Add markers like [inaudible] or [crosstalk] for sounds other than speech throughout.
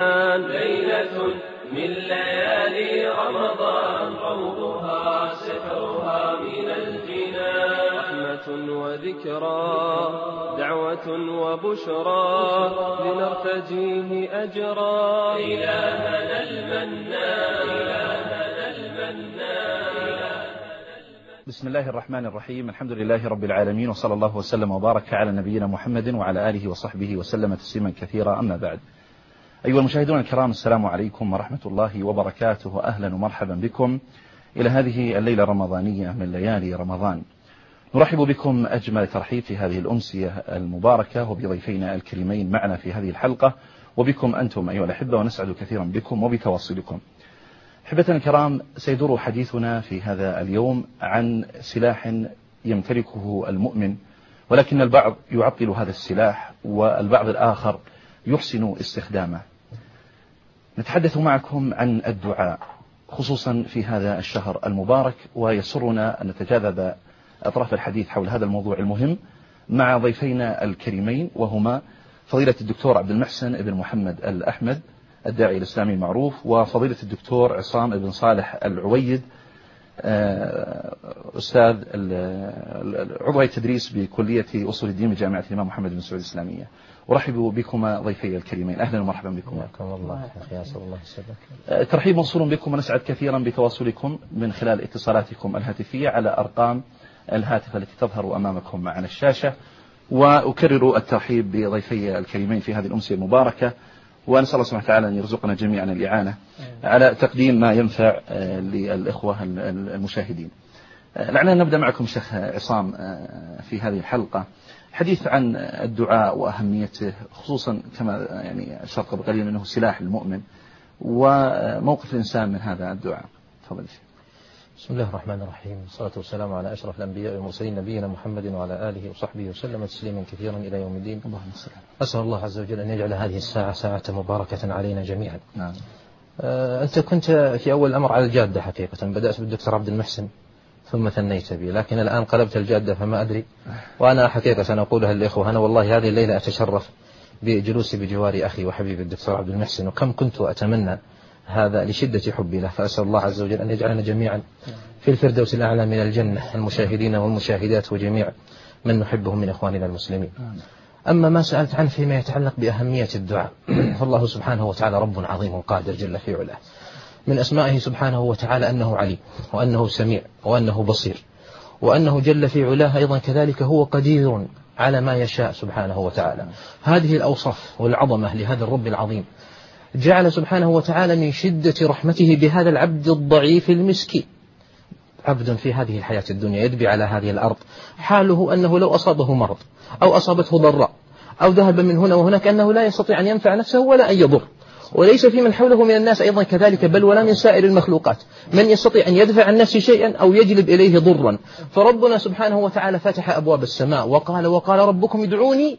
ليلة من ليالي رمضان روضها سحرها من الجنان. رحمة وذكرى دعوة وبشرى لنرتجيه أجرا. إلهنا المنان إلهنا المنان. بسم الله الرحمن الرحيم الحمد لله رب العالمين وصلى الله وسلم وبارك على نبينا محمد وعلى آله وصحبه وسلم تسليما كثيرا. أما بعد أيها المشاهدون الكرام السلام عليكم ورحمة الله وبركاته أهلا ومرحبا بكم إلى هذه الليلة الرمضانية من ليالي رمضان. نرحب بكم أجمل ترحيب في هذه الأمسية المباركة وبضيفينا الكريمين معنا في هذه الحلقة وبكم أنتم أيها الأحبة ونسعد كثيرا بكم وبتواصلكم أحبتنا الكرام سيدور حديثنا في هذا اليوم عن سلاح يمتلكه المؤمن ولكن البعض يعطل هذا السلاح والبعض الآخر يحسن استخدامه. نتحدث معكم عن الدعاء خصوصا في هذا الشهر المبارك ويسرنا أن نتجاذب أطراف الحديث حول هذا الموضوع المهم مع ضيفينا الكريمين وهما فضيلة الدكتور عبد المحسن بن محمد الأحمد الداعي الإسلامي المعروف وفضيلة الدكتور عصام بن صالح العويد أستاذ عضو التدريس بكلية أصول الدين بجامعة الإمام محمد بن سعود الإسلامية. أرحب بكما ضيفي الكريمين. أهلا ومرحبا بكم الله يا الله يسلمك ترحيب موصول بكم ونسعد كثيرا بتواصلكم من خلال اتصالاتكم الهاتفية على أرقام الهاتف التي تظهر أمامكم على الشاشة. وأكرر الترحيب بضيفي الكريمين في هذه الأمسية المباركة. ونسأل الله سبحانه وتعالى أن يرزقنا جميعا الإعانة على تقديم ما ينفع للإخوة المشاهدين. لعلنا نبدأ معكم شيخ عصام في هذه الحلقة. حديث عن الدعاء وأهميته خصوصا كما يعني أشرت قبل قليل أنه سلاح المؤمن وموقف الإنسان من هذا الدعاء. تفضل بسم الله الرحمن الرحيم. والصلاة والسلام على أشرف الأنبياء والمرسلين نبينا محمد وعلى آله وصحبه وسلم تسليما كثيرا إلى يوم الدين. اللهم صل أسأل الله عز وجل أن يجعل هذه الساعة ساعة مباركة علينا جميعا. نعم. آه أنت كنت في أول الأمر على الجادة حقيقة. بدأت بالدكتور عبد المحسن. ثم ثنيت بي. لكن الآن قلبت الجادة فما أدري. وأنا حقيقة أقولها للإخوة أنا والله هذه الليلة أتشرف بجلوسي بجوار أخي وحبيبي الدكتور عبد المحسن وكم كنت أتمنى هذا لشدة حبي له. فأسأل الله عز وجل أن يجعلنا جميعا في الفردوس الأعلى من الجنة المشاهدين والمشاهدات وجميع من نحبهم من إخواننا المسلمين. أما ما سألت عنه فيما يتعلق بأهمية الدعاء فالله سبحانه وتعالى رب عظيم قادر جل في علاه. من أسمائه سبحانه وتعالى أنه عليم وأنه سميع وأنه بصير وأنه جل في علاه أيضا كذلك هو قدير على ما يشاء سبحانه وتعالى. هذه الأوصاف والعظمة لهذا الرب العظيم جعل سبحانه وتعالى من شدة رحمته بهذا العبد الضعيف المسكين. عبد في هذه الحياة الدنيا يدبي على هذه الأرض. حاله أنه لو أصابه مرض أو أصابته ضراء أو ذهب من هنا وهناك أنه لا يستطيع أن ينفع نفسه ولا أن يضر. وليس في من حوله من الناس أيضا كذلك بل ولا من سائر المخلوقات. من يستطيع أن يدفع عن نفسه شيئا أو يجلب إليه ضرا. فربنا سبحانه وتعالى فتح أبواب السماء وقال وقال ربكم ادعوني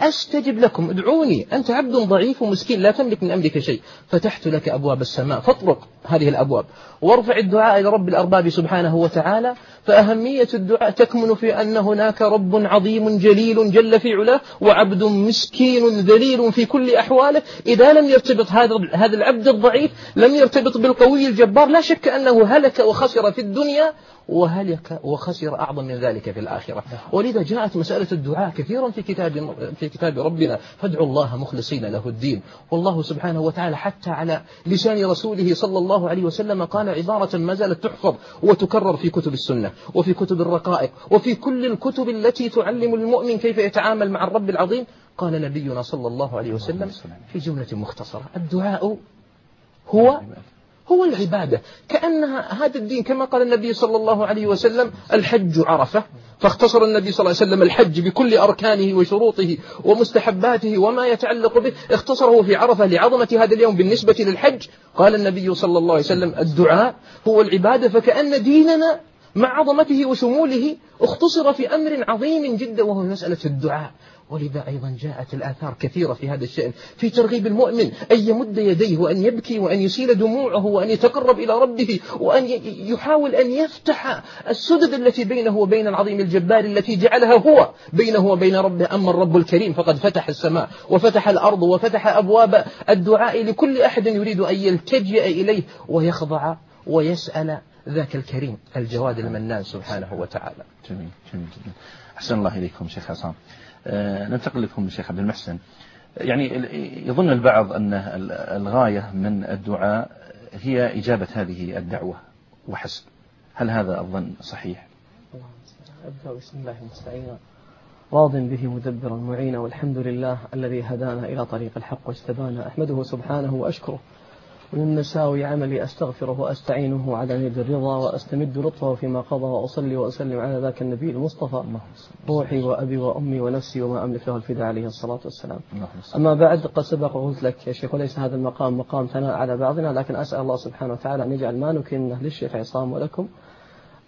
أستجب لكم ادعوني أنت عبد ضعيف ومسكين لا تملك من أمرك شيء. فتحت لك أبواب السماء فاطرق هذه الأبواب. وارفع الدعاء إلى رب الأرباب سبحانه وتعالى. فأهمية الدعاء تكمن في أن هناك رب عظيم جليل جل في علاه وعبد مسكين ذليل في كل أحواله. إذا لم يرتبط هذا هذا العبد الضعيف لم يرتبط بالقوي الجبار لا شك أنه هلك وخسر في الدنيا وهلك وخسر أعظم من ذلك في الآخرة. ولذا جاءت مسألة الدعاء كثيرا في كتاب في كتاب ربنا. فادعوا الله مخلصين له الدين. والله سبحانه وتعالى حتى على لسان رسوله صلى الله عليه وسلم قال عبارة ما زالت تحفظ وتكرر في كتب السنة وفي كتب الرقائق وفي كل الكتب التي تعلم المؤمن كيف يتعامل مع الرب العظيم. قال نبينا صلى الله عليه وسلم في جملة مختصرة الدعاء هو هو العبادة. كأنها هذا الدين كما قال النبي صلى الله عليه وسلم الحج عرفة. فاختصر النبي صلى الله عليه وسلم الحج بكل أركانه وشروطه ومستحباته وما يتعلق به اختصره في عرفة لعظمة هذا اليوم بالنسبة للحج. قال النبي صلى الله عليه وسلم الدعاء هو العبادة فكأن ديننا مع عظمته وشموله اختصر في أمر عظيم جدا وهو مسألة الدعاء. ولذا أيضا جاءت الآثار كثيرة في هذا الشأن. في ترغيب المؤمن أن يمد يديه وأن يبكي وأن يسيل دموعه وأن يتقرب إلى ربه وأن يحاول أن يفتح السدد التي بينه وبين العظيم الجبار التي جعلها هو بينه وبين ربه. أما الرب الكريم فقد فتح السماء وفتح الأرض وفتح أبواب الدعاء لكل أحد يريد أن يلتجئ إليه ويخضع ويسأل ذاك الكريم الجواد المنان سبحانه وتعالى. جميل جميل جدا أحسن الله إليكم شيخ أه ننتقل لكم شيخ عبد المحسن. يعني يظن البعض أن الغاية من الدعاء هي إجابة هذه الدعوة وحسب. هل هذا الظن صحيح؟ أبدأ بسم الله المستعين. راض به مدبرا معينا والحمد لله الذي هدانا إلى طريق الحق واجتبانا أحمده سبحانه وأشكره. ومن مساوي عملي أستغفره وأستعينه على يد الرضا وأستمد لطفه فيما قضى وأصلي وأسلم على ذاك النبي المصطفى. روحي وأبي وأمي ونفسي وما أملك له الفداء عليه الصلاة والسلام. أما بعد قد سبق وقلت لك يا شيخ وليس هذا المقام مقام ثناء على بعضنا لكن أسأل الله سبحانه وتعالى أن يجعل ما نكنه للشيخ عصام ولكم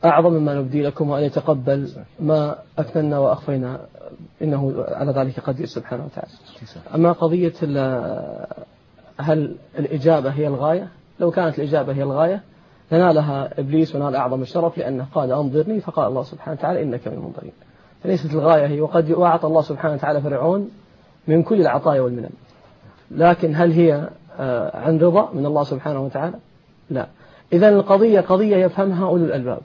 أعظم مما نبدي لكم وأن يتقبل ما أكننا وأخفينا. إنه على ذلك قدير سبحانه وتعالى. أما قضية هل الإجابة هي الغاية؟ لو كانت الإجابة هي الغاية لنالها إبليس ونال أعظم الشرف لأنه قال أنظرني فقال الله سبحانه وتعالى إنك من المنظرين فليست الغاية هي وقد أعطى الله سبحانه وتعالى فرعون من كل العطايا والمنن. لكن هل هي آه، عن رضا من الله سبحانه وتعالى؟ لا. إذا القضية قضية يفهمها أولو الألباب.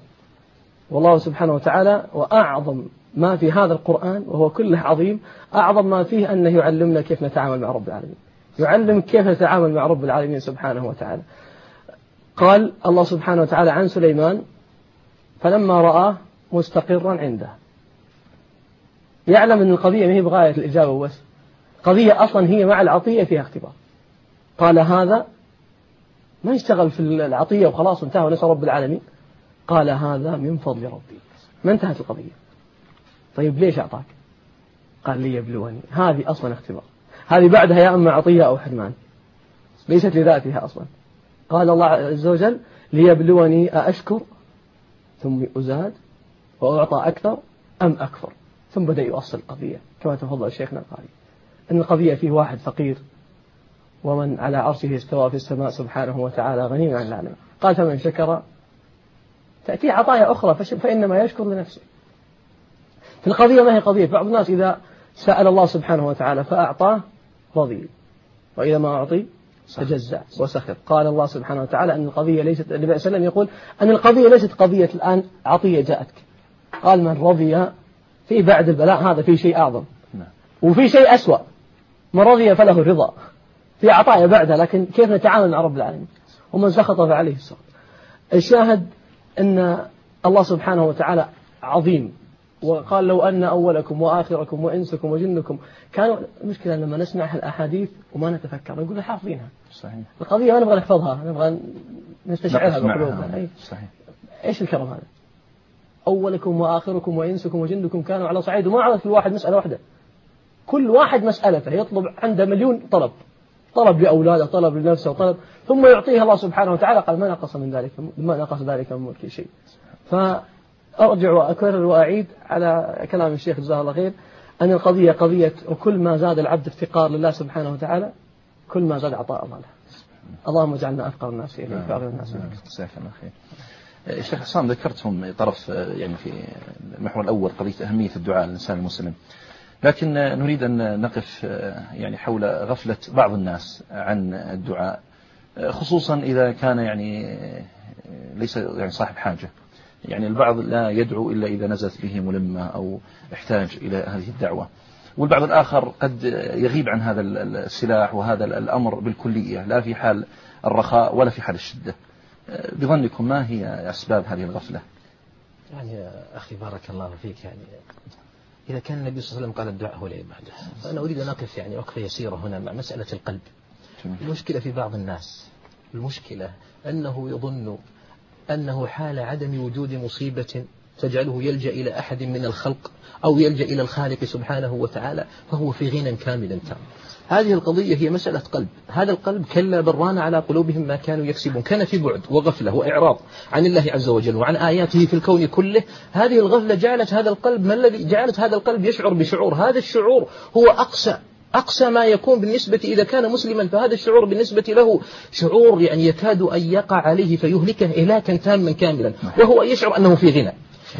والله سبحانه وتعالى وأعظم ما في هذا القرآن وهو كله عظيم أعظم ما فيه أنه يعلمنا كيف نتعامل مع رب العالمين. يعلم كيف نتعامل مع رب العالمين سبحانه وتعالى. قال الله سبحانه وتعالى عن سليمان فلما رآه مستقرا عنده. يعلم أن القضية ما هي بغاية الإجابة بس قضية أصلا هي مع العطية فيها اختبار. قال هذا ما يشتغل في العطية وخلاص انتهى ونسأل رب العالمين. قال هذا من فضل ربي. ما انتهت القضية. طيب ليش أعطاك؟ قال لي يبلوني هذه أصلا اختبار. هذه بعدها يا أما عطية أو حرمان. ليست لذاتها أصلا. قال الله عز وجل ليبلوني أأشكر ثم أزاد وأعطى أكثر أم أكفر. ثم بدأ يؤصل القضية. كما تفضل شيخنا القاري أن القضية فيه واحد فقير ومن على عرشه استوى في السماء سبحانه وتعالى غني عن العالم. قال فمن شكر تأتي عطايا أخرى فإنما يشكر لنفسه. في القضية ما هي قضية. بعض الناس إذا سأل الله سبحانه وتعالى فأعطاه رضي وإذا ما أعطي تجزع وسخط قال الله سبحانه وتعالى أن القضية ليست النبي صلى الله عليه وسلم يقول أن القضية ليست قضية الآن عطية جاءتك. قال من رضي في بعد البلاء هذا في شيء أعظم. نعم. وفي شيء أسوأ. من رضي فله الرضا في عطايا بعدها لكن كيف نتعامل مع رب العالمين؟ ومن سخط فعليه السخط الشاهد أن الله سبحانه وتعالى عظيم. وقال لو أن أولكم وآخركم وإنسكم وجنكم كانوا المشكلة لما نسمع الأحاديث وما نتفكر نقول حافظينها. صحيح. القضية ما نبغى نحفظها نبغى نستشعرها بقلوبنا. صحيح. إيش الكرم هذا؟ أولكم وآخركم وإنسكم وجنكم كانوا على صعيد وما عرف كل واحد مسألة واحدة. كل واحد مسألته يطلب عنده مليون طلب. طلب لأولاده طلب لنفسه طلب ثم يعطيه الله سبحانه وتعالى قال ما نقص من ذلك ما نقص ذلك من ملك شيء. ف أرجع وأكرر وأعيد على كلام الشيخ جزاه الله خير. أن القضية قضية وكل ما زاد العبد افتقار لله سبحانه وتعالى كل ما زاد عطاء الله له. اللهم اجعلنا أفقر الناس إليك وأغنى الناس إليك. جزاك الله خير. الشيخ حسام ذكرتم طرف يعني في المحور الأول قضية أهمية الدعاء للإنسان المسلم. لكن نريد أن نقف يعني حول غفلة بعض الناس عن الدعاء خصوصا إذا كان يعني ليس يعني صاحب حاجة. يعني البعض لا يدعو إلا إذا نزلت به ملمة أو احتاج إلى هذه الدعوة. والبعض الآخر قد يغيب عن هذا السلاح وهذا الأمر بالكلية لا في حال الرخاء ولا في حال الشدة. بظنكم ما هي أسباب هذه الغفلة؟ يعني أخي بارك الله فيك يعني إذا كان النبي صلى الله عليه وسلم قال الدعاء هو العبادة فأنا أريد أن أقف يعني وقفة يسيرة هنا مع مسألة القلب. المشكلة في بعض الناس المشكلة أنه يظن أنه حال عدم وجود مصيبة تجعله يلجأ إلى أحد من الخلق أو يلجأ إلى الخالق سبحانه وتعالى فهو في غنى كامل تام. هذه القضية هي مسألة قلب. هذا القلب كلا بران على قلوبهم ما كانوا يكسبون. كان في بعد وغفلة وإعراض عن الله عز وجل وعن آياته في الكون كله. هذه الغفلة جعلت هذا القلب ما الذي جعلت هذا القلب يشعر بشعور. هذا الشعور هو أقسى أقصى ما يكون بالنسبة إذا كان مسلما فهذا الشعور بالنسبة له شعور يعني يكاد أن يقع عليه فيهلكه إهلاكا تاما كاملا وهو يشعر أنه في غنى.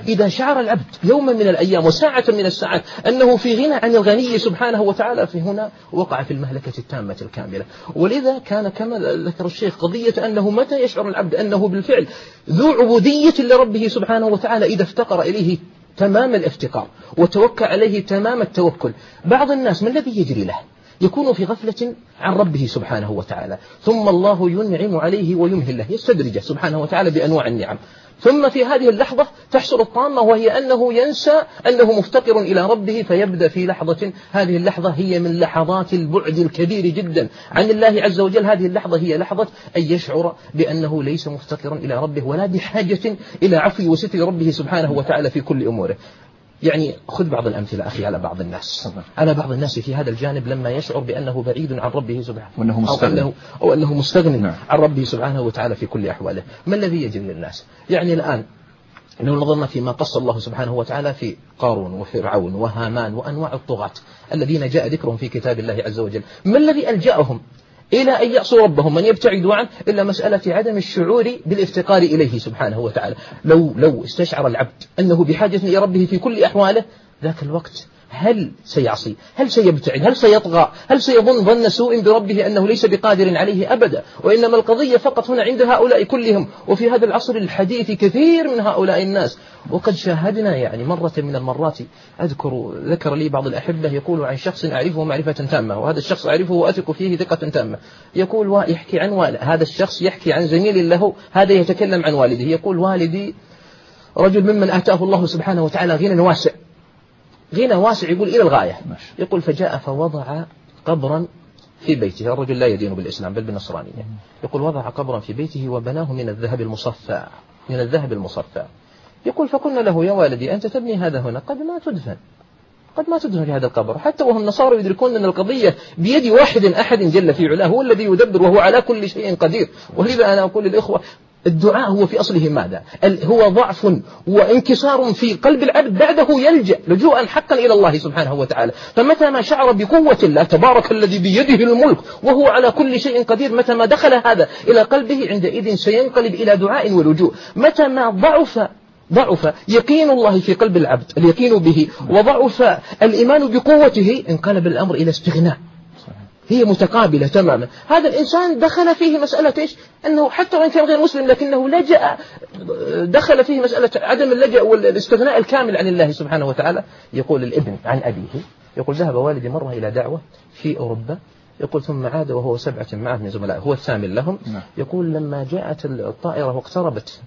إذا شعر العبد يوما من الأيام وساعة من الساعات أنه في غنى عن الغني سبحانه وتعالى فهنا وقع في المهلكة التامة الكاملة. ولذا كان كما ذكر الشيخ قضية أنه متى يشعر العبد أنه بالفعل ذو عبودية لربه سبحانه وتعالى إذا افتقر إليه تمام الافتقار وتوكل عليه تمام التوكل. بعض الناس ما الذي يجري له؟ يكون في غفلة عن ربه سبحانه وتعالى ثم الله ينعم عليه ويمهله يستدرجه سبحانه وتعالى بأنواع النعم. ثم في هذه اللحظة تحصل الطامة وهي أنه ينسى أنه مفتقر إلى ربه فيبدأ في لحظة. هذه اللحظة هي من لحظات البعد الكبير جدا عن الله عز وجل. هذه اللحظة هي لحظة أن يشعر بأنه ليس مفتقرا إلى ربه ولا بحاجة إلى عفو وستر ربه سبحانه وتعالى في كل أموره. يعني خذ بعض الأمثلة أخي على بعض الناس. على بعض الناس في هذا الجانب لما يشعر بأنه بعيد عن ربه سبحانه. وأنه مستغني. أو أنه, أو أنه مستغني نعم. عن ربه سبحانه وتعالى في كل أحواله. ما الذي يجري للناس؟ يعني الآن لو نظرنا فيما قص الله سبحانه وتعالى في قارون وفرعون وهامان وأنواع الطغاة الذين جاء ذكرهم في كتاب الله عز وجل. ما الذي ألجأهم إلى أن يعصوا ربهم من يبتعدوا عنه إلا مسألة عدم الشعور بالافتقار إليه سبحانه وتعالى. لو لو استشعر العبد أنه بحاجة إلى ربه في كل أحواله ذاك الوقت هل سيعصي؟ هل سيبتعد؟ هل سيطغى؟ هل سيظن ظن سوء بربه أنه ليس بقادر عليه أبدا؟ وإنما القضية فقط هنا عند هؤلاء كلهم وفي هذا العصر الحديث كثير من هؤلاء الناس. وقد شاهدنا يعني مرة من المرات أذكر ذكر لي بعض الأحبة يقول عن شخص أعرفه معرفة تامة وهذا الشخص أعرفه وأثق فيه ثقة تامة. يقول يحكي عن والد هذا الشخص يحكي عن زميل له هذا يتكلم عن والده. يقول والدي رجل ممن آتاه الله سبحانه وتعالى غنى واسع. غنى واسع يقول إلى الغاية. يقول فجاء فوضع قبرا في بيته. الرجل لا يدين بالإسلام بل بالنصرانية. يقول وضع قبرا في بيته وبناه من الذهب المصفى من الذهب المصفى. يقول فقلنا له يا والدي أنت تبني هذا هنا؟ قد ما تدفن. قد ما تدفن في هذا القبر. حتى وهم نصارى يدركون أن القضية بيد واحد أحد جل في علاه هو الذي يدبر وهو على كل شيء قدير. ولذا أنا أقول للإخوة الدعاء هو في أصله ماذا؟ هو ضعف وانكسار في قلب العبد بعده يلجأ لجوءا حقا إلى الله سبحانه وتعالى. فمتى ما شعر بقوة الله تبارك الذي بيده الملك وهو على كل شيء قدير متى ما دخل هذا إلى قلبه عندئذ سينقلب إلى دعاء ولجوء. متى ما ضعف ضعف يقين الله في قلب العبد اليقين به وضعف الإيمان بقوته انقلب الأمر إلى استغناء. هي متقابلة تماما. هذا الإنسان دخل فيه مسألة إيش؟ أنه حتى وإن كان غير مسلم لكنه لجأ دخل فيه مسألة عدم اللجأ والاستغناء الكامل عن الله سبحانه وتعالى. يقول الابن عن أبيه يقول ذهب والدي مرة إلى دعوة في أوروبا. يقول ثم عاد وهو سبعة معه من زملائه هو الثامن لهم. نعم. يقول لما جاءت الطائرة واقتربت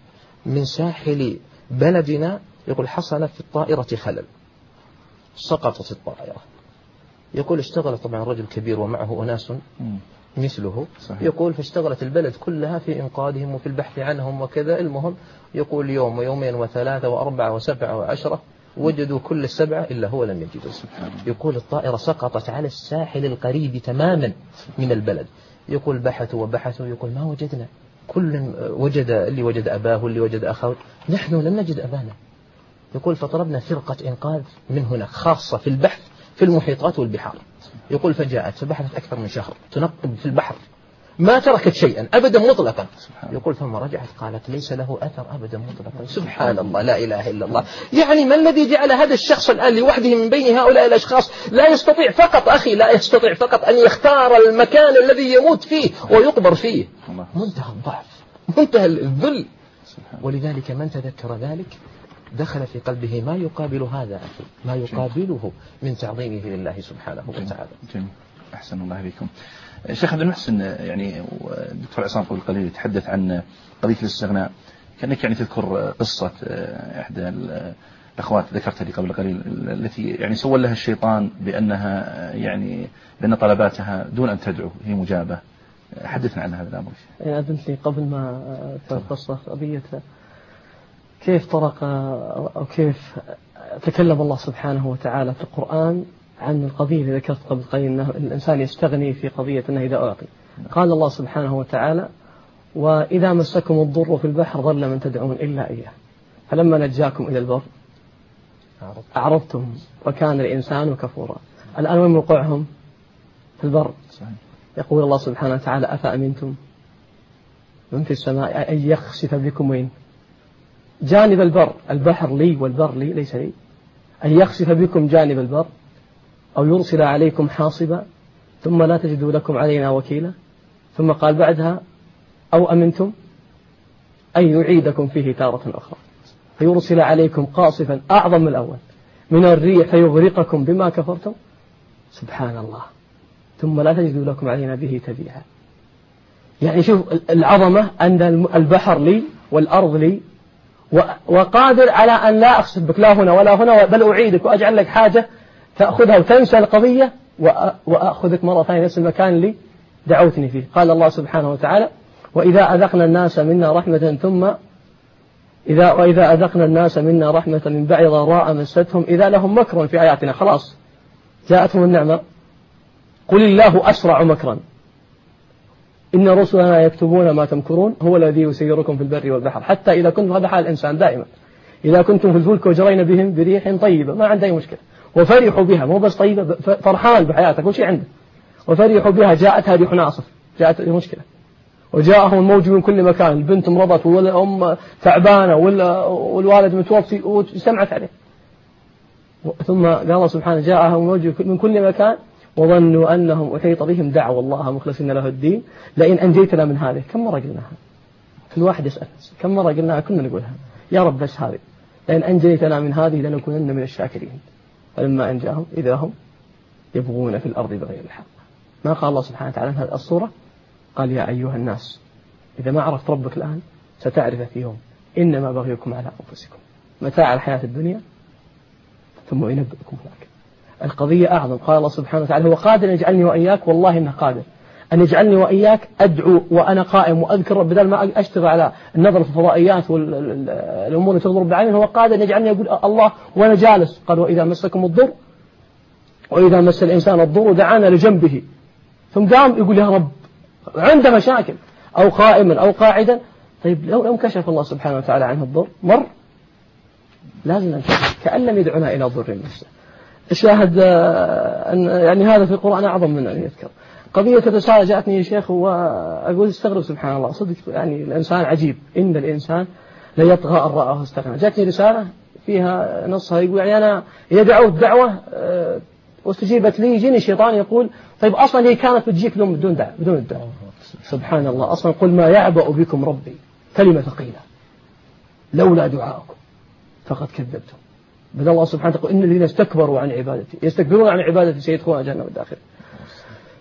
من ساحل بلدنا يقول حصل في الطائرة خلل سقطت الطائرة. يقول اشتغل طبعا رجل كبير ومعه أناس. مثله. صحيح. يقول فاشتغلت البلد كلها في إنقاذهم وفي البحث عنهم وكذا. المهم يقول يوم ويومين وثلاثة وأربعة وسبعة وعشرة وجدوا كل السبعة إلا هو لم يجدوا يقول الطائرة سقطت على الساحل القريب تماما من البلد. يقول بحثوا وبحثوا. يقول ما وجدنا؟ كل وجد اللي وجد أباه اللي وجد أخاه. نحن لم نجد أبانا. يقول فطلبنا فرقة إنقاذ من هنا خاصة في البحث في المحيطات والبحار. يقول فجاءت فبحثت أكثر من شهر تنقب في البحر. ما تركت شيئا أبدا مطلقا. يقول ثم رجعت قالت ليس له أثر أبدا مطلقا. سبحان الله. لا إله إلا الله. يعني ما الذي جعل هذا الشخص الآن لوحده من بين هؤلاء الأشخاص؟ لا يستطيع فقط أخي لا يستطيع فقط أن يختار المكان الذي يموت فيه ويقبر فيه. منتهى الضعف منتهى الذل. ولذلك من تذكر ذلك؟ دخل في قلبه ما يقابل هذا أخي ما يقابله من تعظيمه لله سبحانه وتعالى. جميل. أحسن الله إليكم. شيخ عبد المحسن يعني الدكتور عصام قبل قليل يتحدث عن قضية الاستغناء. كأنك يعني تذكر قصة إحدى الأخوات ذكرتها لي قبل قليل التي يعني سول لها الشيطان بأنها يعني بأن طلباتها دون أن تدعو. هي مجابة. حدثنا عن هذا الأمر. يعني أذنت لي قبل ما القصة قضية كيف طرق أو كيف تكلم الله سبحانه وتعالى في القرآن عن القضية اللي ذكرت قبل قليل أنه الإنسان يستغني في قضية أنه إذا أعطي. قال الله سبحانه وتعالى وإذا مسكم الضر في البحر ضل من تدعون إلا إياه. فلما نجاكم إلى البر أعرضتم وكان الإنسان كفورا. الآن وين موقعهم؟ في البر. يقول الله سبحانه وتعالى أفأمنتم؟ من في السماء؟ أن يخسف بكم وين؟ جانب البر البحر لي والبر لي ليس لي. أن يخسف بكم جانب البر أو يرسل عليكم حاصبا ثم لا تجدوا لكم علينا وكيلا. ثم قال بعدها أو أمنتم أن يعيدكم فيه تارة أخرى. فيرسل عليكم قاصفا أعظم الأول من الريح فيغرقكم بما كفرتم. سبحان الله. ثم لا تجدوا لكم علينا به تبيعا. يعني شوف العظمة أن البحر لي والأرض لي وقادر على أن لا أخسف بك لا هنا ولا هنا بل أعيدك وأجعل لك حاجة تأخذها وتنسى القضية وأخذك مرة ثانية نفس المكان اللي دعوتني فيه. قال الله سبحانه وتعالى وإذا أذقنا الناس منا رحمة ثم إذا وإذا أذقنا الناس منا رحمة من بعد ضراء مستهم إذا لهم مكر في آياتنا. خلاص جاءتهم النعمة. قل الله أسرع مكرا. إن رسلنا يكتبون ما تمكرون هو الذي يسيركم في البر والبحر. حتى إذا كنتم هذا حال الإنسان دائما. إذا كنتم في الفلك وجرين بهم بريح طيبة ما عنده أي مشكلة. وفرحوا بها مو بس طيبة فرحان بحياته كل شيء عنده وفرحوا بها جاءتها ريح عاصف جاءت مشكلة. وجاءهم الموج من كل مكان البنت مرضت والأم تعبانة والوالد متوفي وسمعت عليه. ثم قال الله سبحانه جاءهم الموج من كل مكان وظنوا أنهم أحيط بهم دعوا الله مخلصين له الدين. لئن أنجيتنا من هذه كم مرة قلناها كل واحد يسأل. كم مرة قلناها كنا نقولها يا رب بس هذه؟ لئن أنجيتنا من هذه لنكونن من الشاكرين. فلما أنجاهم إذا هم يبغون في الأرض بغير الحق. ما قال الله سبحانه وتعالى هذه الصورة قال يا أيها الناس إذا ما عرفت ربك الآن ستعرف في يوم إنما بغيكم على أنفسكم. متاع الحياة الدنيا ثم ينبئكم. هناك القضية أعظم. قال الله سبحانه وتعالى هو قادر أن يجعلني وإياك؟ والله إنه قادر. أن يجعلني وإياك أدعو وأنا قائم وأذكر بدل ما أشتغل على النظر في الفضائيات والأمور اللي تضرب بعين هو قادر أن يجعلني أقول الله وأنا جالس. قال وإذا مسكم الضر وإذا مس الإنسان الضر دعانا لجنبه. ثم قام يقول يا رب عنده مشاكل أو قائما أو قاعدا. طيب لو لو كشف الله سبحانه وتعالى عنه الضر مر. لازم كأن لم يدعنا إلى ضر نفسه. الشاهد آه، أن يعني هذا في القرآن أعظم من أن يذكر. قضية الرسالة جاءتني يا شيخ وأقول استغرب سبحان الله. صدق يعني الإنسان عجيب. إن الإنسان ليطغى أن رآه استغنى جاءتني رسالة فيها نصها يقول يعني أنا إذا دعوت دعوة آه، واستجيبت لي يجيني شيطان يقول طيب أصلا هي كانت بتجيك بدون بدون دعوة بدون الدعوة. سبحان الله. أصلا قل ما يعبأ بكم ربي كلمة ثقيلة. لولا دعاءكم فقد كذبتم. بدل الله سبحانه وتعالى إن الذين استكبروا عن عبادتي يستكبرون عن عبادتي سيدخلون جهنم الداخل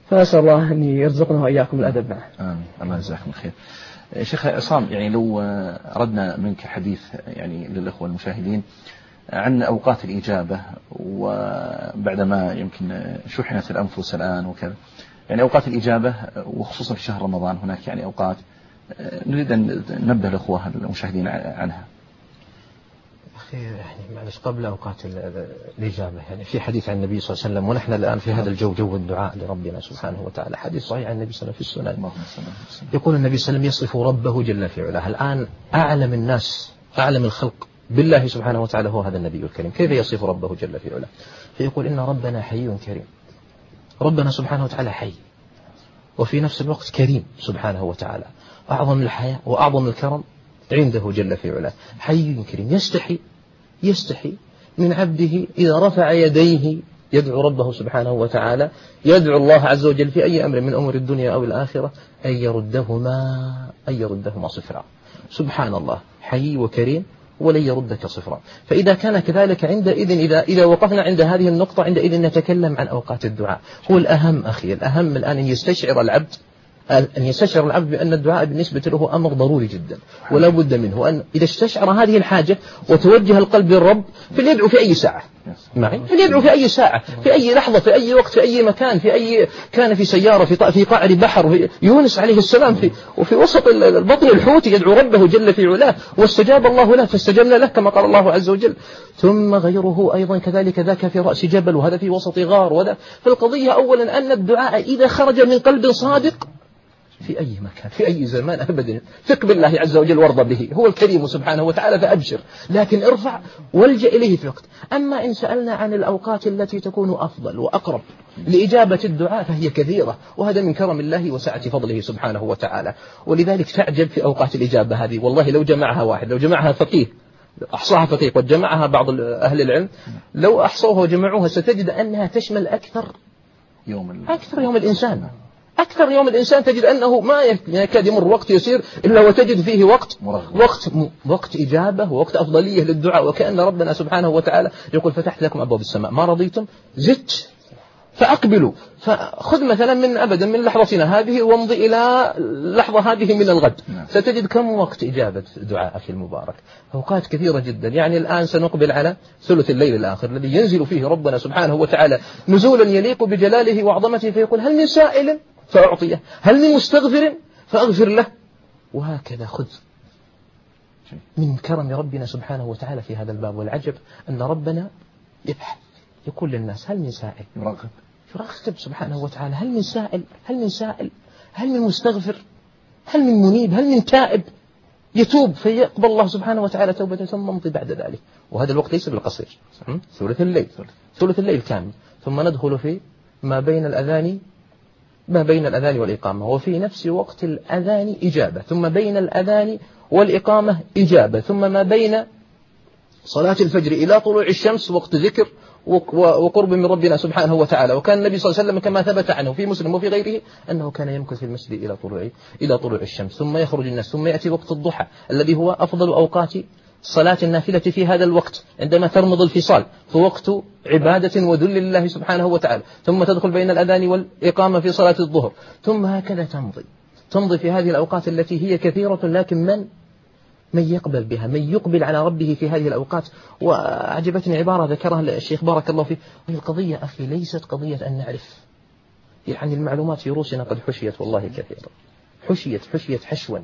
فأسأل الله أن يرزقنا وإياكم الأدب معه. آمين. الله يجزاكم الخير شيخ عصام يعني لو أردنا منك حديث يعني للأخوة المشاهدين عن أوقات الإجابة وبعدما يمكن شحنت الأنفس الآن وكذا. يعني أوقات الإجابة وخصوصا في شهر رمضان هناك يعني أوقات نريد أن ننبه الأخوة المشاهدين عنها. أخي يعني معلش قبل أوقات الإجابة يعني في حديث عن النبي صلى الله عليه وسلم ونحن الآن في هذا الجو جو الدعاء لربنا سبحانه وتعالى. حديث صحيح عن النبي صلى الله عليه وسلم في السنن. يقول النبي صلى الله عليه وسلم يصف ربه جل في علاه. الآن أعلم الناس أعلم الخلق بالله سبحانه وتعالى هو هذا النبي الكريم. كيف يصف ربه جل في علاه؟ فيقول إن ربنا حي كريم. ربنا سبحانه وتعالى حي وفي نفس الوقت كريم سبحانه وتعالى. أعظم الحياة وأعظم الكرم عنده جل في علاه. حي كريم يستحي يستحي من عبده إذا رفع يديه يدعو ربه سبحانه وتعالى يدعو الله عز وجل في أي أمر من أمور الدنيا أو الآخرة أن يردهما أن يردهما صفرا. سبحان الله حي وكريم ولن يردك صفرا. فإذا كان كذلك عندئذ إذا, إذا وقفنا عند هذه النقطة عندئذ نتكلم عن أوقات الدعاء. هو الأهم أخي الأهم الآن أن يستشعر العبد أن يستشعر العبد بأن الدعاء بالنسبة له أمر ضروري جدا ولا بد منه. وأن إذا استشعر هذه الحاجة وتوجه القلب للرب فليدعو في أي ساعة. معي؟ فليدعو في أي ساعة في أي لحظة في أي وقت في أي مكان في أي كان في سيارة في في قعر بحر في يونس عليه السلام في وفي وسط البطن الحوت يدعو ربه جل في علاه واستجاب الله له فاستجبنا له كما قال الله عز وجل. ثم غيره أيضا كذلك ذاك في رأس جبل وهذا في وسط غار وذا. فالقضية أولا أن الدعاء إذا خرج من قلب صادق في أي مكان في أي زمان أبدا. ثق بالله عز وجل وارضى به هو الكريم سبحانه وتعالى فأبشر. لكن ارفع والجأ إليه في وقت أما إن سألنا عن الأوقات التي تكون أفضل وأقرب لإجابة الدعاء فهي كثيرة. وهذا من كرم الله وسعة فضله سبحانه وتعالى. ولذلك تعجب في أوقات الإجابة هذه. والله لو جمعها واحد لو جمعها فقيه أحصاها فقيه وجمعها بعض أهل العلم لو أحصوها وجمعوها ستجد أنها تشمل أكثر يوم أكثر يوم الإنسان. أكثر يوم الإنسان تجد أنه ما يكاد يمر وقت يسير إلا وتجد فيه وقت وقت وقت إجابة ووقت أفضلية للدعاء. وكأن ربنا سبحانه وتعالى يقول فتحت لكم أبواب السماء. ما رضيتم؟ زدت. فأقبلوا. فخذ مثلا من أبدا من لحظتنا هذه وامضي إلى اللحظة هذه من الغد. نعم. ستجد كم وقت إجابة دعاء أخي المبارك. أوقات كثيرة جدا. يعني الآن سنقبل على ثلث الليل الآخر الذي ينزل فيه ربنا سبحانه وتعالى نزولا يليق بجلاله وعظمته فيقول هل من سائل؟ فأعطيه. هل من مستغفر؟ فأغفر له. وهكذا خذ من كرم ربنا سبحانه وتعالى في هذا الباب. والعجب أن ربنا يبحث. يقول للناس هل من سائل؟ يراقب. سبحانه وتعالى. هل من سائل؟ هل من سائل؟ هل من مستغفر؟ هل من منيب؟ هل من تائب؟ يتوب فيقبل الله سبحانه وتعالى توبته ثم امضي بعد ذلك. وهذا الوقت ليس بالقصير. ثلث الليل. ثلث الليل كامل. ثم ندخل في ما بين الأذان ما بين الأذان والإقامة وفي نفس وقت الأذان إجابة ثم بين الأذان والإقامة إجابة ثم ما بين صلاة الفجر إلى طلوع الشمس وقت ذكر وقرب من ربنا سبحانه وتعالى. وكان النبي صلى الله عليه وسلم كما ثبت عنه في مسلم وفي غيره أنه كان يمكث في المسجد إلى طلوع إلى طلوع الشمس ثم يخرج الناس ثم يأتي وقت الضحى الذي هو أفضل أوقات صلاة النافلة في هذا الوقت عندما ترمض الفصال فوقت عبادة وذل لله سبحانه وتعالى. ثم تدخل بين الأذان والإقامة في صلاة الظهر. ثم هكذا تمضي. تمضي في هذه الأوقات التي هي كثيرة لكن من؟ من يقبل بها من يقبل على ربه في هذه الأوقات. وأعجبتني عبارة ذكرها الشيخ بارك الله فيه القضية أخي ليست قضية أن نعرف. يعني المعلومات في رؤوسنا قد حشيت والله كثيرا حشيت حشيت حشوا.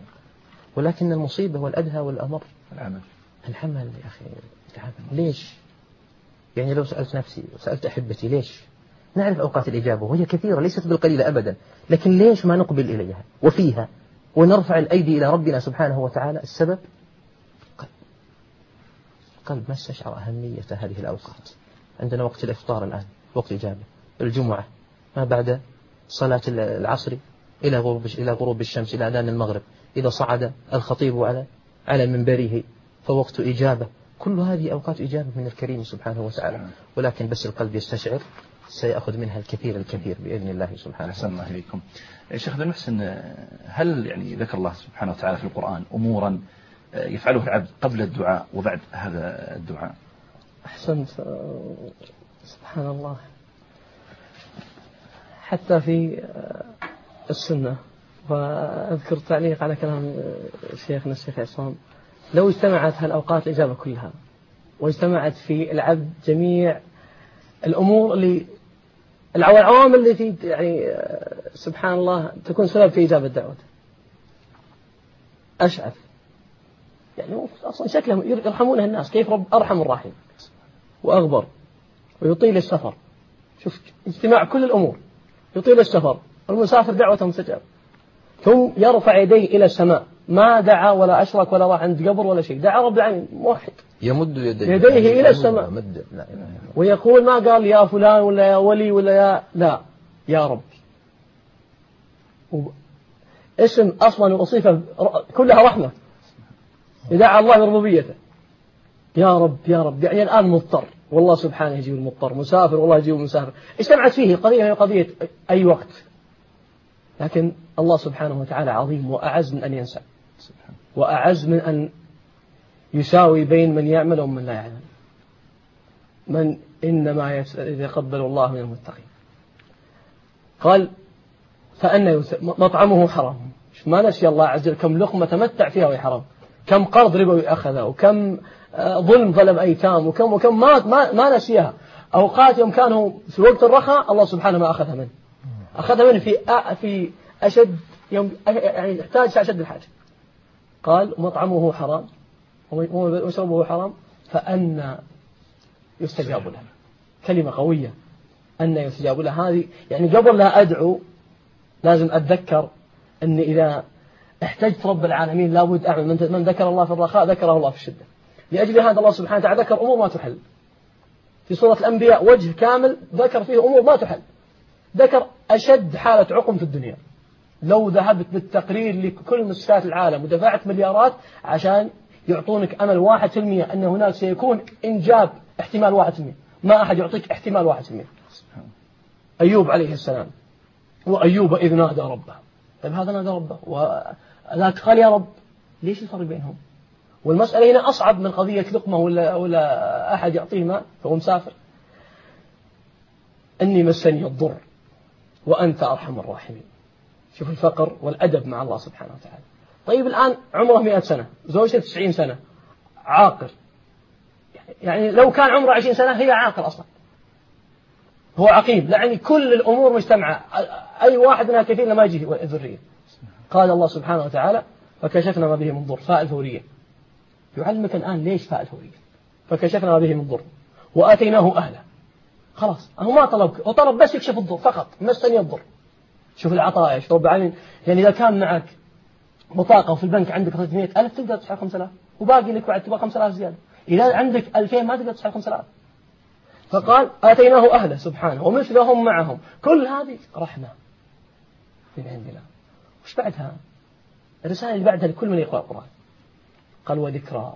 ولكن المصيبة والأدهى والأمر. العمل. العمل يا أخي العمل ليش؟ يعني لو سألت نفسي وسألت أحبتي ليش؟ نعرف أوقات الإجابة وهي كثيرة ليست بالقليلة أبدا. لكن ليش ما نقبل إليها وفيها ونرفع الأيدي إلى ربنا سبحانه وتعالى؟ السبب؟ قلب. ما استشعر أهمية هذه الأوقات. عندنا وقت الإفطار الآن وقت إجابة. الجمعة ما بعد؟ صلاة العصر إلى غروب إلى غروب الشمس إلى أذان المغرب. إذا صعد الخطيب على على منبره فوقت إجابة. كل هذه أوقات إجابة من الكريم سبحانه وتعالى. ولكن بس القلب يستشعر سيأخذ منها الكثير الكثير بإذن الله سبحانه أحسن الله إليكم. شيخ بن محسن هل يعني ذكر الله سبحانه وتعالى في القرآن أمورا يفعله العبد قبل الدعاء وبعد هذا الدعاء؟ أحسنت سبحان الله. حتى في السنة. وأذكر تعليق على كلام شيخنا الشيخ عصام. لو اجتمعت هالأوقات الإجابة كلها واجتمعت في العبد جميع الأمور اللي العوامل التي يعني سبحان الله تكون سبب في إجابة دعوته أشعث. يعني أصلا شكلهم يرحمونه الناس كيف رب أرحم الراحم وأغبر. ويطيل السفر. شوف اجتماع كل الأمور. يطيل السفر. المسافر دعوته مستجاب ثم يرفع يديه إلى السماء. ما دعا ولا أشرك ولا راح عند قبر ولا شيء. دعا رب العالمين موحد. يمد يديه. يديه إلى السماء. مد. لا. ويقول ما قال يا فلان ولا يا ولي ولا يا لا. يا رب. اسم أصلا وصفة كلها رحمة. يدعى الله بربوبيته. يا رب يا رب. يعني الآن مضطر. والله سبحانه يجيب المضطر. مسافر والله يجيب المسافر. اجتمعت فيه قضية هي قضية أي وقت. لكن الله سبحانه وتعالى عظيم وأعز من أن ينسى. وأعز من أن يساوي بين من يعمل ومن لا يعمل. من إنما يتقبل الله من المتقين. قال فأن مطعمه حرام. ما نسي الله عز وجل كم لقمة تمتع فيها وهي حرام. كم قرض ربوي أخذه وكم آه، ظلم ظلم أيتام وكم وكم ما ما, ما نسيها. أوقات يوم كانوا في وقت الرخاء الله سبحانه ما أخذها منه. أخذها منه في في أشد يوم يعني يحتاج أشد الحاجة. قال مطعمه حرام ومشربه حرام فأن يستجاب له. كلمة قوية. أن يستجاب له. هذه يعني قبل لا أدعو لازم أتذكر أني إذا احتجت رب العالمين لابد أعمل. من ذكر الله في الرخاء ذكره الله في الشدة. لأجل هذا الله سبحانه وتعالى ذكر أمور ما تحل. في سورة الأنبياء وجه كامل ذكر فيه أمور ما تحل. ذكر أشد حالة عقم في الدنيا. لو ذهبت بالتقرير لكل مستشفيات العالم ودفعت مليارات عشان يعطونك أمل واحد في المية أن هناك سيكون إنجاب احتمال واحد في المية. ما أحد يعطيك احتمال واحد في المية. أيوب عليه السلام. وأيوب إذ نادى ربه. طيب هذا نادى ربه. وذاك قال يا رب. ليش الفرق بينهم؟ والمسألة هنا أصعب من قضية لقمة ولا, ولا أحد يعطيه ماء فهو مسافر. أني مسني الضر وأنت أرحم الراحمين. شوف الفقر والأدب مع الله سبحانه وتعالى. طيب الآن عمره مئة سنة زوجته تسعين سنة عاقر يعني لو كان عمره عشرين سنة هي عاقر أصلا. هو عقيم يعني كل الأمور مجتمعة. أي واحد منها كثير ما يجي ذرية. قال الله سبحانه وتعالى فكشفنا ما به من ضر. فاء الفورية. يعلمك الآن ليش فاء الفورية؟ فكشفنا ما به من ضر. وآتيناه أهله. خلاص. هو ما طلب وطلب بس يكشف الضر فقط مسني الضر. شوف العطايا شوف رب العالمين. يعني إذا كان معك بطاقة وفي البنك عندك 300 ألف تقدر تسحب 5000 وباقي لك بعد تبغى 5000 زيادة. إذا عندك 2000 ما تقدر تسحب 5000 فقال آتيناه أهله سبحانه ومثلهم معهم. كل هذه رحمة من عندنا. وش بعدها؟ الرسالة اللي بعدها لكل من يقرأ القرآن. قال وذكرى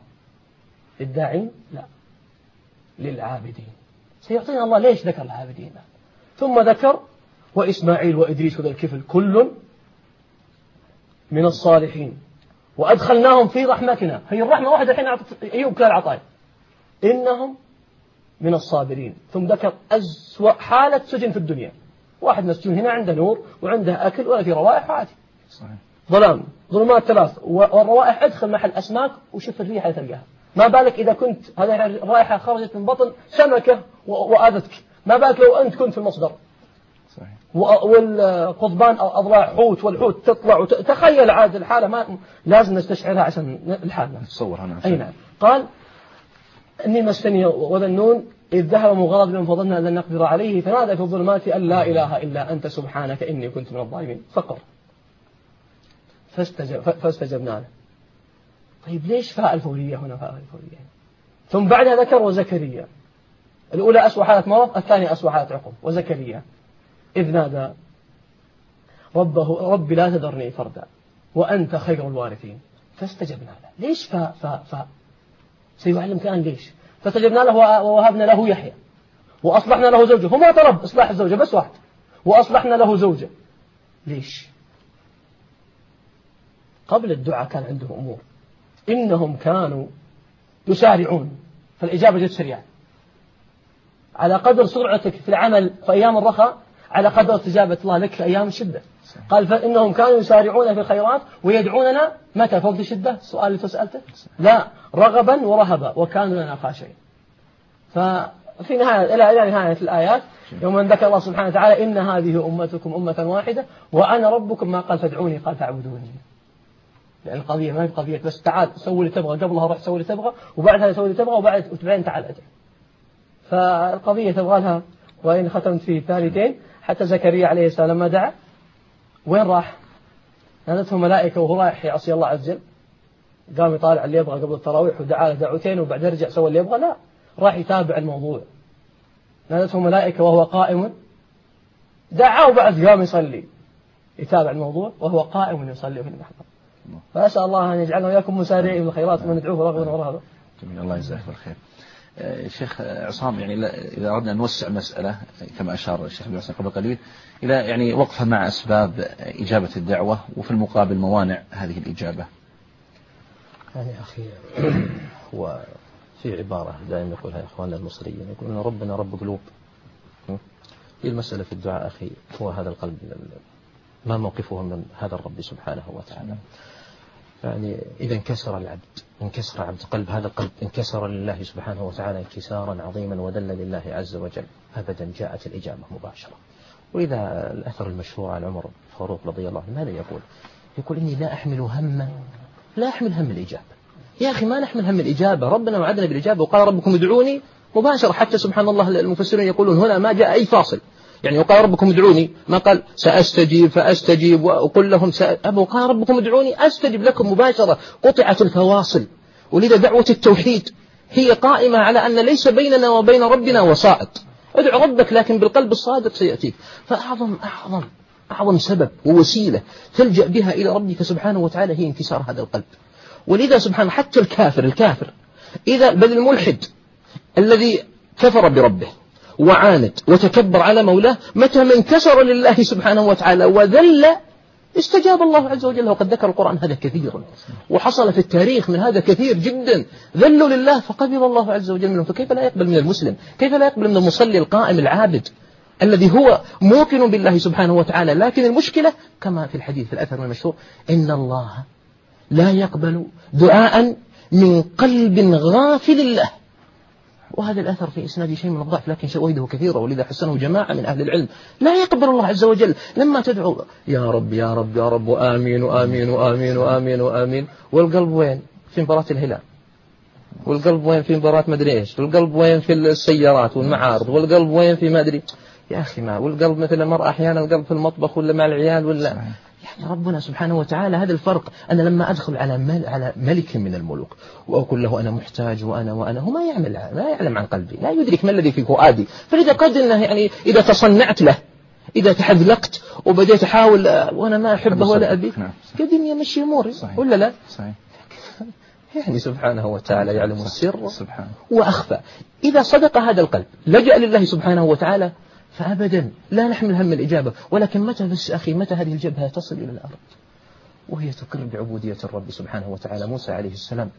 للداعين لا. للعابدين. سيعطينا الله ليش ذكر العابدين؟ ثم ذكر وإسماعيل وإدريس وذا الكفل كل من الصالحين. وأدخلناهم في رحمتنا. هي الرحمة واحدة الحين أعطت أيوب كل العطايا إنهم من الصابرين. ثم ذكر أسوأ حالة سجن في الدنيا. واحد مسجون هنا عنده نور وعنده أكل ولا في روائح عادي. صحيح. ظلام. ظلمات ثلاث. والروائح ادخل محل أسماك وشوف الريحة تلقاها. ما بالك إذا كنت هذه الرائحة خرجت من بطن سمكة وآذتك. ما بالك لو أنت كنت في المصدر. والقضبان أضلاع حوت والحوت تطلع. تخيل عاد الحالة ما لازم نستشعرها عشان الحالة نتصورها نعم أي نعم. قال إني مسني وذنون إذ ذهب مغرض من فضلنا أن نقدر عليه فنادى في الظلمات أن لا إله إلا أنت سبحانك إني كنت من الظالمين. فقر. فاستجب فاستجبنا له. طيب ليش فاء الفورية هنا فاء الفورية؟ ثم بعدها ذكر وزكريا. الأولى أسوأ حالة مرض الثانية أسوأ حالة عقم وزكريا. إذ نادى ربه رب لا تذرني فردا وأنت خير الوارثين. فاستجبنا له. ليش فاء فاء فاء سيعلمك الآن ليش؟ فاستجبنا له ووهبنا له يحيى. وأصلحنا له زوجه. هو ما طلب إصلاح الزوجة بس واحد. وأصلحنا له زوجة. ليش؟ قبل الدعاء كان عندهم أمور. إنهم كانوا يسارعون. فالإجابة جت سريعة. على قدر سرعتك في العمل في أيام الرخاء على قدر استجابة الله لك في أيام الشدة قال فإنهم كانوا يسارعون في الخيرات ويدعوننا متى؟ فوق الشدة السؤال اللي سألته؟ لا رغبا ورهبا وكانوا لنا خاشعين. ففي نهاية إلى نهاية الآيات يوم أن ذكر الله سبحانه وتعالى إن هذه أمتكم أمة واحدة وأنا ربكم ما قال فادعوني قال فاعبدوني. لأن القضية ما هي قضية بس تعال سوي اللي تبغى قبلها روح سوي اللي تبغى وبعدها سوي اللي تبغى وبعد وبعدين تعال أدعي فالقضية تبغى لها وإن ختمت في ثالثين حتى زكريا عليه السلام لما دعا وين راح؟ نادته ملائكة وهو رايح يعصي الله عز وجل. قام يطالع اللي يبغى قبل التراويح ودعا له دعوتين وبعد رجع سوى اللي يبغى لا راح يتابع الموضوع. نادته ملائكة وهو قائم. دعا وبعد قام يصلي. يتابع الموضوع وهو قائم يصلي في المحضر. فأسأل الله أن يجعلنا وإياكم مسارعين بالخيرات ومن ندعوه رغبا ورهبا جميل. الله يجزاك بالخير. شيخ عصام يعني إذا أردنا أن نوسع المسألة كما أشار الشيخ بن قبل قليل إلى يعني وقفة مع أسباب إجابة الدعوة وفي المقابل موانع هذه الإجابة. يعني أخي هو في عبارة دائما يقولها إخواننا المصريين يقولون ربنا رب قلوب. هي المسألة في الدعاء أخي هو هذا القلب ما موقفه من هذا الرب سبحانه وتعالى. يعني إذا انكسر العبد انكسر عبد قلب هذا القلب انكسر لله سبحانه وتعالى انكسارا عظيما وذل لله عز وجل. أبدا جاءت الإجابة مباشرة. وإذا الأثر المشهور عن عمر الفاروق رضي الله عنه ماذا يقول؟ يقول إني لا أحمل هما لا أحمل هم الإجابة. يا أخي ما نحمل هم الإجابة. ربنا وعدنا بالإجابة وقال ربكم ادعوني مباشرة. حتى سبحان الله المفسرون يقولون هنا ما جاء أي فاصل. يعني وقال ربكم ادعوني. ما قال سأستجيب فأستجيب وقل لهم سأ... وقال ربكم ادعوني أستجب لكم مباشرة. قطعت الفواصل. ولذا دعوة التوحيد هي قائمة على أن ليس بيننا وبين ربنا وسائط. ادعو ربك لكن بالقلب الصادق سيأتيك. فأعظم أعظم أعظم سبب ووسيلة تلجأ بها إلى ربك سبحانه وتعالى هي انكسار هذا القلب. ولذا سبحانه حتى الكافر الكافر إذا بل الملحد الذي كفر بربه وعاند وتكبر على مولاه متى ما انكسر لله سبحانه وتعالى وذل استجاب الله عز وجل. وقد ذكر القرآن هذا كثيرا وحصل في التاريخ من هذا كثير جدا. ذلوا لله فقبل الله عز وجل منهم. فكيف لا يقبل من المسلم؟ كيف لا يقبل من المصلي القائم العابد الذي هو موقن بالله سبحانه وتعالى؟ لكن المشكلة كما في الحديث في الأثر المشهور إن الله لا يقبل دعاء من قلب غافل له وهذا الأثر في إسناد شيء من الضعف لكن شواهده كثيرة ولذا حسنه جماعة من أهل العلم. لا يقبل الله عز وجل لما تدعو يا رب يا رب يا رب وآمين وآمين وآمين وآمين وآمين. والقلب وين؟ في مباراة الهلال. والقلب وين في مباراة مدري إيش؟ والقلب وين في السيارات والمعارض؟ والقلب وين في ما أدري؟ يا أخي ما والقلب مثل المرأة أحيانا القلب في المطبخ ولا مع العيال ولا؟ يعني ربنا سبحانه وتعالى هذا الفرق أنا لما أدخل على مل على ملك من الملوك وأقول له أنا محتاج وأنا وأنا هو ما يعمل لا يعلم عن قلبي لا يدرك ما الذي في فؤادي. فلذا قد أنه يعني إذا تصنعت له إذا تحذلقت وبديت أحاول وأنا ما أحبه ولا أبي نعم. قد إني أمشي أموري ولا لا؟ صحيح. يعني سبحانه وتعالى يعلم السر سبحانه. وأخفى. إذا صدق هذا القلب لجأ لله سبحانه وتعالى فأبدا لا نحمل هم الإجابة. ولكن متى بس أخي متى هذه الجبهة تصل إلى الأرض؟ وهي تقر بعبودية الرب سبحانه وتعالى. موسى عليه السلام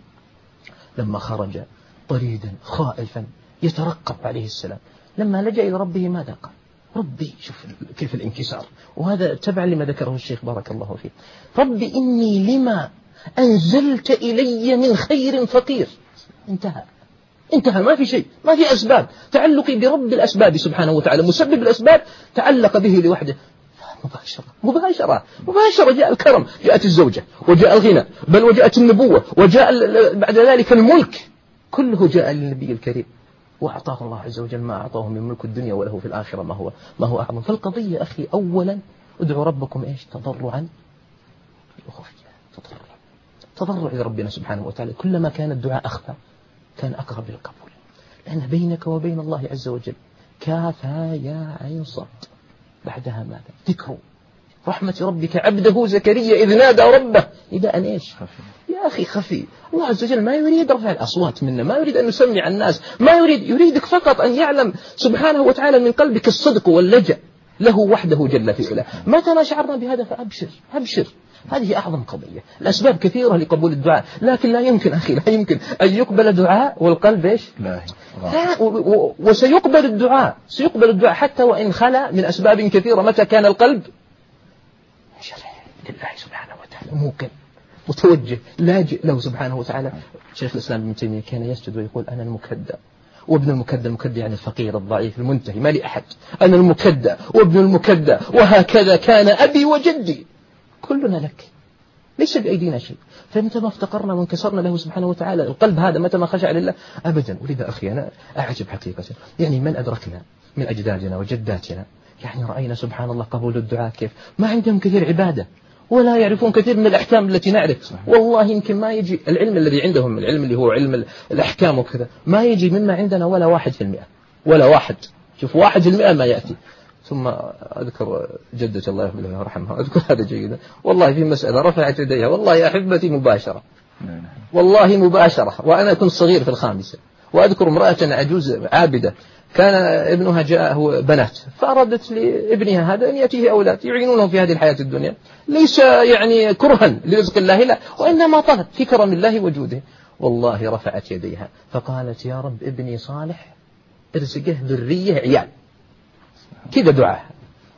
لما خرج طريدا خائفا يترقب عليه السلام. لما لجأ إلى ربه ماذا قال؟ ربي شوف كيف الانكسار. وهذا تبعا لما ذكره الشيخ بارك الله فيه. ربي إني لما أنزلت إلي من خير فقير. انتهى. انتهى ما في شيء ما في أسباب. تعلقي برب الأسباب سبحانه وتعالى مسبب الأسباب تعلق به لوحده. مباشرة مباشرة مباشرة جاء الكرم جاءت الزوجة وجاء الغنى بل وجاءت النبوة وجاء بعد ذلك الملك. كله جاء للنبي الكريم. وأعطاه الله عز وجل ما أعطاه من ملك الدنيا وله في الآخرة ما هو ما هو أعظم. فالقضية أخي أولا ادعوا ربكم إيش؟ تضرعا. وخفيا تضرعا تضرع لربنا سبحانه وتعالى. كلما كان الدعاء أخفى. كان أقرب للقبول لأن بينك وبين الله عز وجل كافا يا عين صاد. بعدها ماذا؟ ذكر. رحمة ربك عبده زكريا إذ نادى ربه نداء إيش؟ خفي. يا أخي خفي. الله عز وجل ما يريد رفع الأصوات منا ما يريد أن نسمع الناس ما يريد يريدك فقط أن يعلم سبحانه وتعالى من قلبك الصدق واللجأ له وحده جل في علاه. متى ما شعرنا بهذا فأبشر أبشر. هذه أعظم قضية الأسباب كثيرة لقبول الدعاء لكن لا يمكن أخي لا يمكن أن يقبل دعاء والقلب إيش؟ لا وسيقبل الدعاء سيقبل الدعاء حتى وإن خلا من أسباب كثيرة متى كان القلب؟ لله سبحانه وتعالى موكل متوجه لاجئ له سبحانه وتعالى. شيخ الإسلام ابن تيمية كان يسجد ويقول أنا المكدى وابن المكدى المكدى يعني الفقير الضعيف المنتهي ما لي أحد. أنا المكدى وابن المكدى وهكذا كان أبي وجدي. كلنا لك. ليس بأيدينا شيء؟ فمتى ما افتقرنا وانكسرنا له سبحانه وتعالى القلب هذا متى ما خشع لله؟ أبدا. ولذا أخي أنا أعجب حقيقة. يعني من أدركنا؟ من أجدادنا وجداتنا. يعني رأينا سبحان الله قبول الدعاء كيف؟ ما عندهم كثير عبادة. ولا يعرفون كثير من الأحكام التي نعرف. والله يمكن ما يجي العلم الذي عندهم العلم اللي هو علم الأحكام وكذا ما يجي مما عندنا ولا واحد في المئة. ولا واحد. شوف واحد في المئة ما يأتي. ثم أذكر جدة الله يرحمها أذكر هذا جيدا والله في مسألة رفعت يديها. والله يا أحبتي مباشرة. والله مباشرة. وأنا كنت صغير في الخامسة. وأذكر امرأة عجوز عابدة. كان ابنها جاءه بنات. فأرادت لابنها هذا أن يأتيه أولاد. يعينونه في هذه الحياة الدنيا. ليس يعني كرها لرزق الله لا. وإنما طلب في كرم الله وجوده. والله رفعت يديها. فقالت يا رب ابني صالح ارزقه ذرية عيال. كذا دعاء.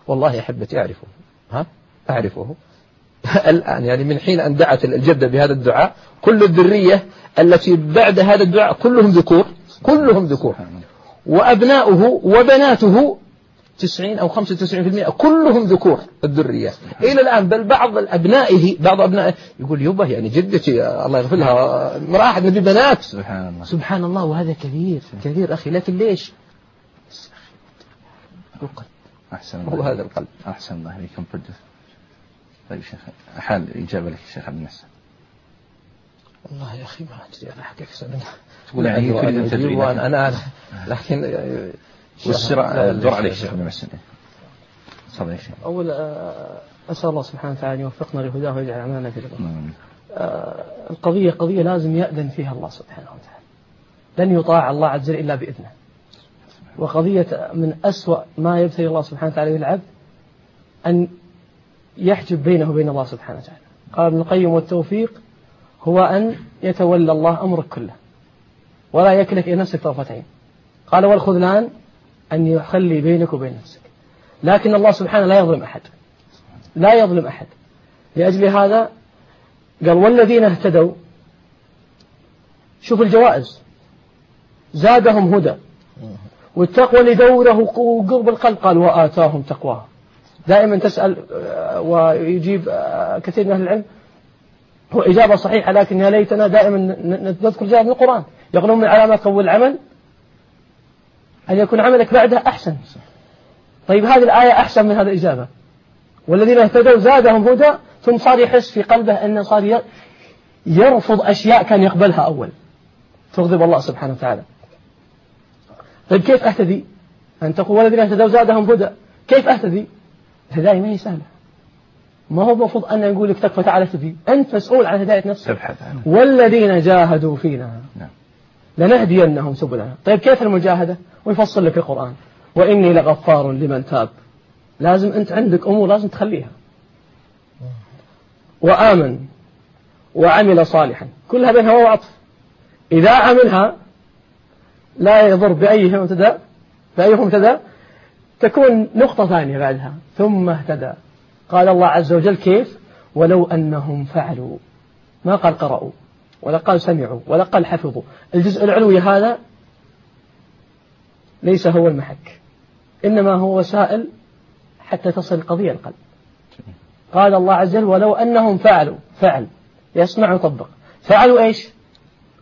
والله يا أحبتي أعرفه. ها؟ أعرفه. [laughs] الآن يعني من حين أن دعت الجدة بهذا الدعاء كل الذرية التي بعد هذا الدعاء كلهم ذكور كلهم ذكور. وأبناؤه وبناته تسعين أو خمسة وتسعين في المئة كلهم ذكور الذرية. إلى الآن بل بعض أبنائه بعض أبنائه يقول يبه يعني جدتي الله يغفر لها امرأة نبي بنات. سبحان الله. سبحان الله وهذا كثير كثير أخي. لكن ليش؟ القلب. أحسن هو الله هذا القلب. أحسن الله إليكم فجر طيب شيخ حال إجابة لك شيخ عبد الناس والله يا أخي ما أدري أنا أنا تقول يعني أدري تريد أن تدري وأنا أنا لكن والسرعة الدور عليك شيخ عبد المحسن تفضل يا شيخ. أول آه، أسأل الله سبحانه وتعالى أن يوفقنا لهداه ويجعل أعمالنا في رضاه نعم. آه، القضية قضية لازم يأذن فيها الله سبحانه وتعالى. لن يطاع الله عز وجل إلا بإذنه. وقضية من أسوأ ما يبتلي الله سبحانه وتعالى به العبد أن يحجب بينه وبين الله سبحانه وتعالى. قال ابن القيم والتوفيق هو أن يتولى الله أمرك كله ولا يكلك إلى نفسك طرفة عين قال والخذلان أن يخلي بينك وبين نفسك. لكن الله سبحانه لا يظلم أحد. لا يظلم أحد. لأجل هذا قال والذين اهتدوا شوف الجوائز. زادهم هدى. والتقوى لدوره قرب القلب قال وآتاهم تقواهم. دائما تسأل آه، ويجيب آه، كثير من أهل العلم. هو إجابة صحيحة لكن يا ليتنا دائما نذكر جواب من القرآن. يقولون من علامات قبول العمل؟ أن يكون عملك بعدها أحسن. طيب هذه الآية أحسن من هذه الإجابة. والذين اهتدوا زادهم هدى ثم صار يحس في قلبه أنه صار يرفض أشياء كان يقبلها أول. تغضب الله سبحانه وتعالى. طيب كيف أهتدي؟ أن تقول والذين اهتدوا زادهم هدى. كيف أهتدي؟ الهداية ما هي سهلة. ما هو المفروض أن نقول لك تكفى تعالى اهتدي. أنت مسؤول عن هداية نفسك. تبحث عنه والذين جاهدوا فينا نعم. لنهدينهم سبلنا. طيب كيف المجاهدة؟ ويفصل لك القرآن. وإني لغفار لمن تاب. لازم أنت عندك أمور لازم تخليها. وآمن. وعمل صالحا. كلها بين هواء وعطف. إذا عملها لا يضر بأيهم ابتدى بأيهم ابتدى تكون نقطة ثانية بعدها ثم اهتدى. قال الله عز وجل كيف؟ ولو أنهم فعلوا. ما قال قرأوا ولا قال سمعوا ولا قال حفظوا. الجزء العلوي هذا ليس هو المحك إنما هو وسائل حتى تصل القضية القلب. قال الله عز وجل ولو أنهم فعلوا فعل يسمع ويطبق. فعلوا إيش؟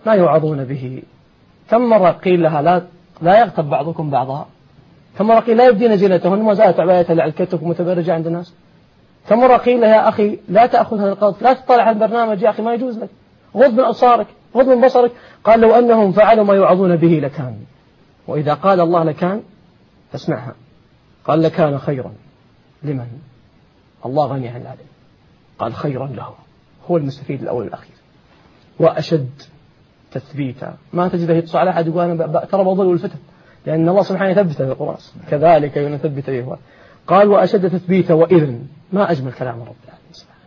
ما يوعظون به. كم مرة قيل لها لا لا يغتب بعضكم بعضا كم مرة قيل لا يبدين زينتهن ما زالت عبايتها على الكتف متبرجة عند الناس؟ كم مرة قيل يا أخي لا تأخذ هذا القصد لا تطلع على البرنامج يا أخي ما يجوز لك. غض من أبصارك غض من بصرك. قال لو أنهم فعلوا ما يوعظون به لكان. وإذا قال الله لكان فاسمعها. قال لكان خيرا لمن؟ الله غني عن العالم قال خيرا له. هو المستفيد الأول والأخير. وأشد تثبيتا. ما تجده يتصل على أحد يقول أنا ترى بضل الفتن لأن الله سبحانه يثبته في القرآن. كذلك يثبت به قال وأشد تثبيتا وإذا ما أجمل كلام رب العالمين سبحانه.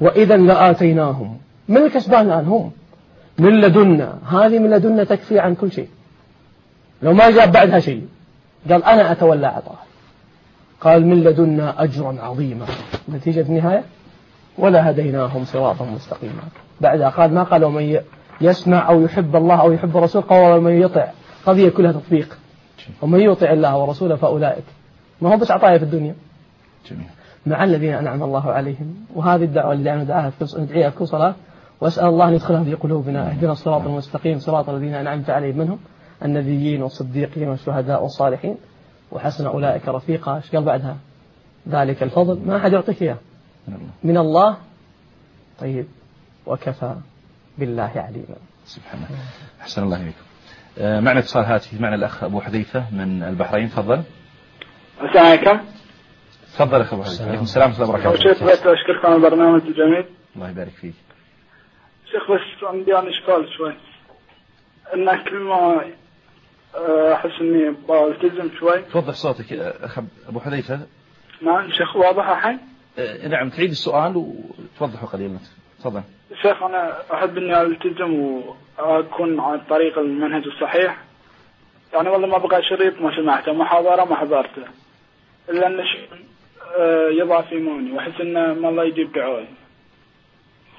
وإذا لآتيناهم. من الكسبان الآن؟ هم. من لدنا. هذه من لدنا تكفي عن كل شيء. لو ما جاب بعدها شيء. قال أنا أتولى عطاء. قال من لدنا أجرا عظيما. نتيجة النهاية؟ ولا هديناهم صراطا مستقيما. بعدها قال ما قال ومن يسمع أو يحب الله أو يحب الرسول قال ومن يطع قضية كلها تطبيق. ومن يطع الله ورسوله فأولئك. ما هو بس عطايا في الدنيا. جميل. مع الذين أنعم الله عليهم. وهذه الدعوة اللي أنا ندعاها في كل- ندعيها في كل صلاة. وأسأل الله أن يدخلها في قلوبنا. اهدنا الصراط المستقيم. صراط الذين أنعمت عليهم. منهم النبيين والصديقين والشهداء والصالحين. وحسن أولئك رفيقا. إيش قال بعدها؟ ذلك الفضل. ما أحد يعطيك إياه. من الله. طيب. وكفى. بالله عليما سبحانه. أحسن الله إليكم آه، معنا اتصال هاتفي. معنا الأخ أبو حذيفة من البحرين. تفضل. السلام عليكم. تفضل أخ أبو حذيفة. عليكم السلام. ورحمة الله وبركاته حبيت أشكركم على البرنامج الجميل. الله يبارك فيك. شيخ بس عندي أنا إشكال شوي. إن كل ما آه، أحس إني بلتزم شوي. توضح صوتك أخ أبو حذيفة. نعم شيخ واضح الحين؟ آه، نعم تعيد السؤال وتوضحه قليلا تفضل. شيخ أنا أحب إني ألتزم وأكون عن طريق المنهج الصحيح. يعني والله ما بقى شريط ما سمعته محاضرة ما حضرته. إلا أن آه، يضعف إيماني وأحس إنه ما الله يجيب دعائي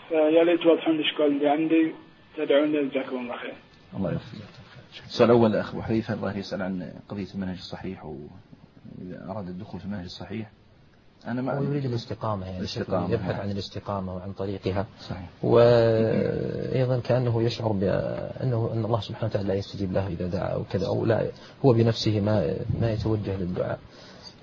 فيا ليت توضحون الإشكال اللي عندي. تدعون لي جزاكم الله خير. الله يوفقك. السؤال الأول الأخ أبو حذيفة الله يسأل عن قضية المنهج الصحيح وإذا أراد الدخول في المنهج الصحيح. أنا ما هو يريد الاستقامة يعني الاستقامة، يبحث نعم. عن الاستقامة وعن طريقها. صحيح. وأيضا كأنه يشعر بأنه أن الله سبحانه وتعالى لا يستجيب له إذا دعا أو كذا أو لا هو بنفسه ما ما يتوجه للدعاء.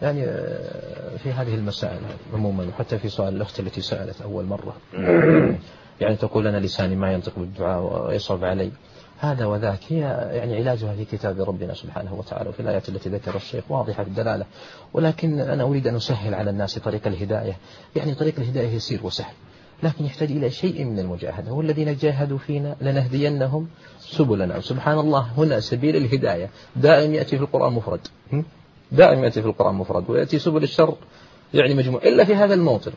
يعني آه، في هذه المسائل عموما وحتى في سؤال الأخت التي سألت أول مرة. [coughs] يعني تقول أنا لساني ما ينطق بالدعاء ويصعب علي. هذا وذاك. هي يعني علاجها في كتاب ربنا سبحانه وتعالى وفي الآيات التي ذكر الشيخ واضحة الدلالة. ولكن أنا أريد أن أسهل على الناس طريق الهداية. يعني طريق الهداية يسير وسهل لكن يحتاج إلى شيء من المجاهدة. والذين جاهدوا فينا لنهدينهم سبلنا. وسبحان الله هنا سبيل الهداية. دائم يأتي في القرآن مفرد؟ دائم يأتي في القرآن مفرد ويأتي سبل الشر. يعني مجموع. إلا في هذا الموطن.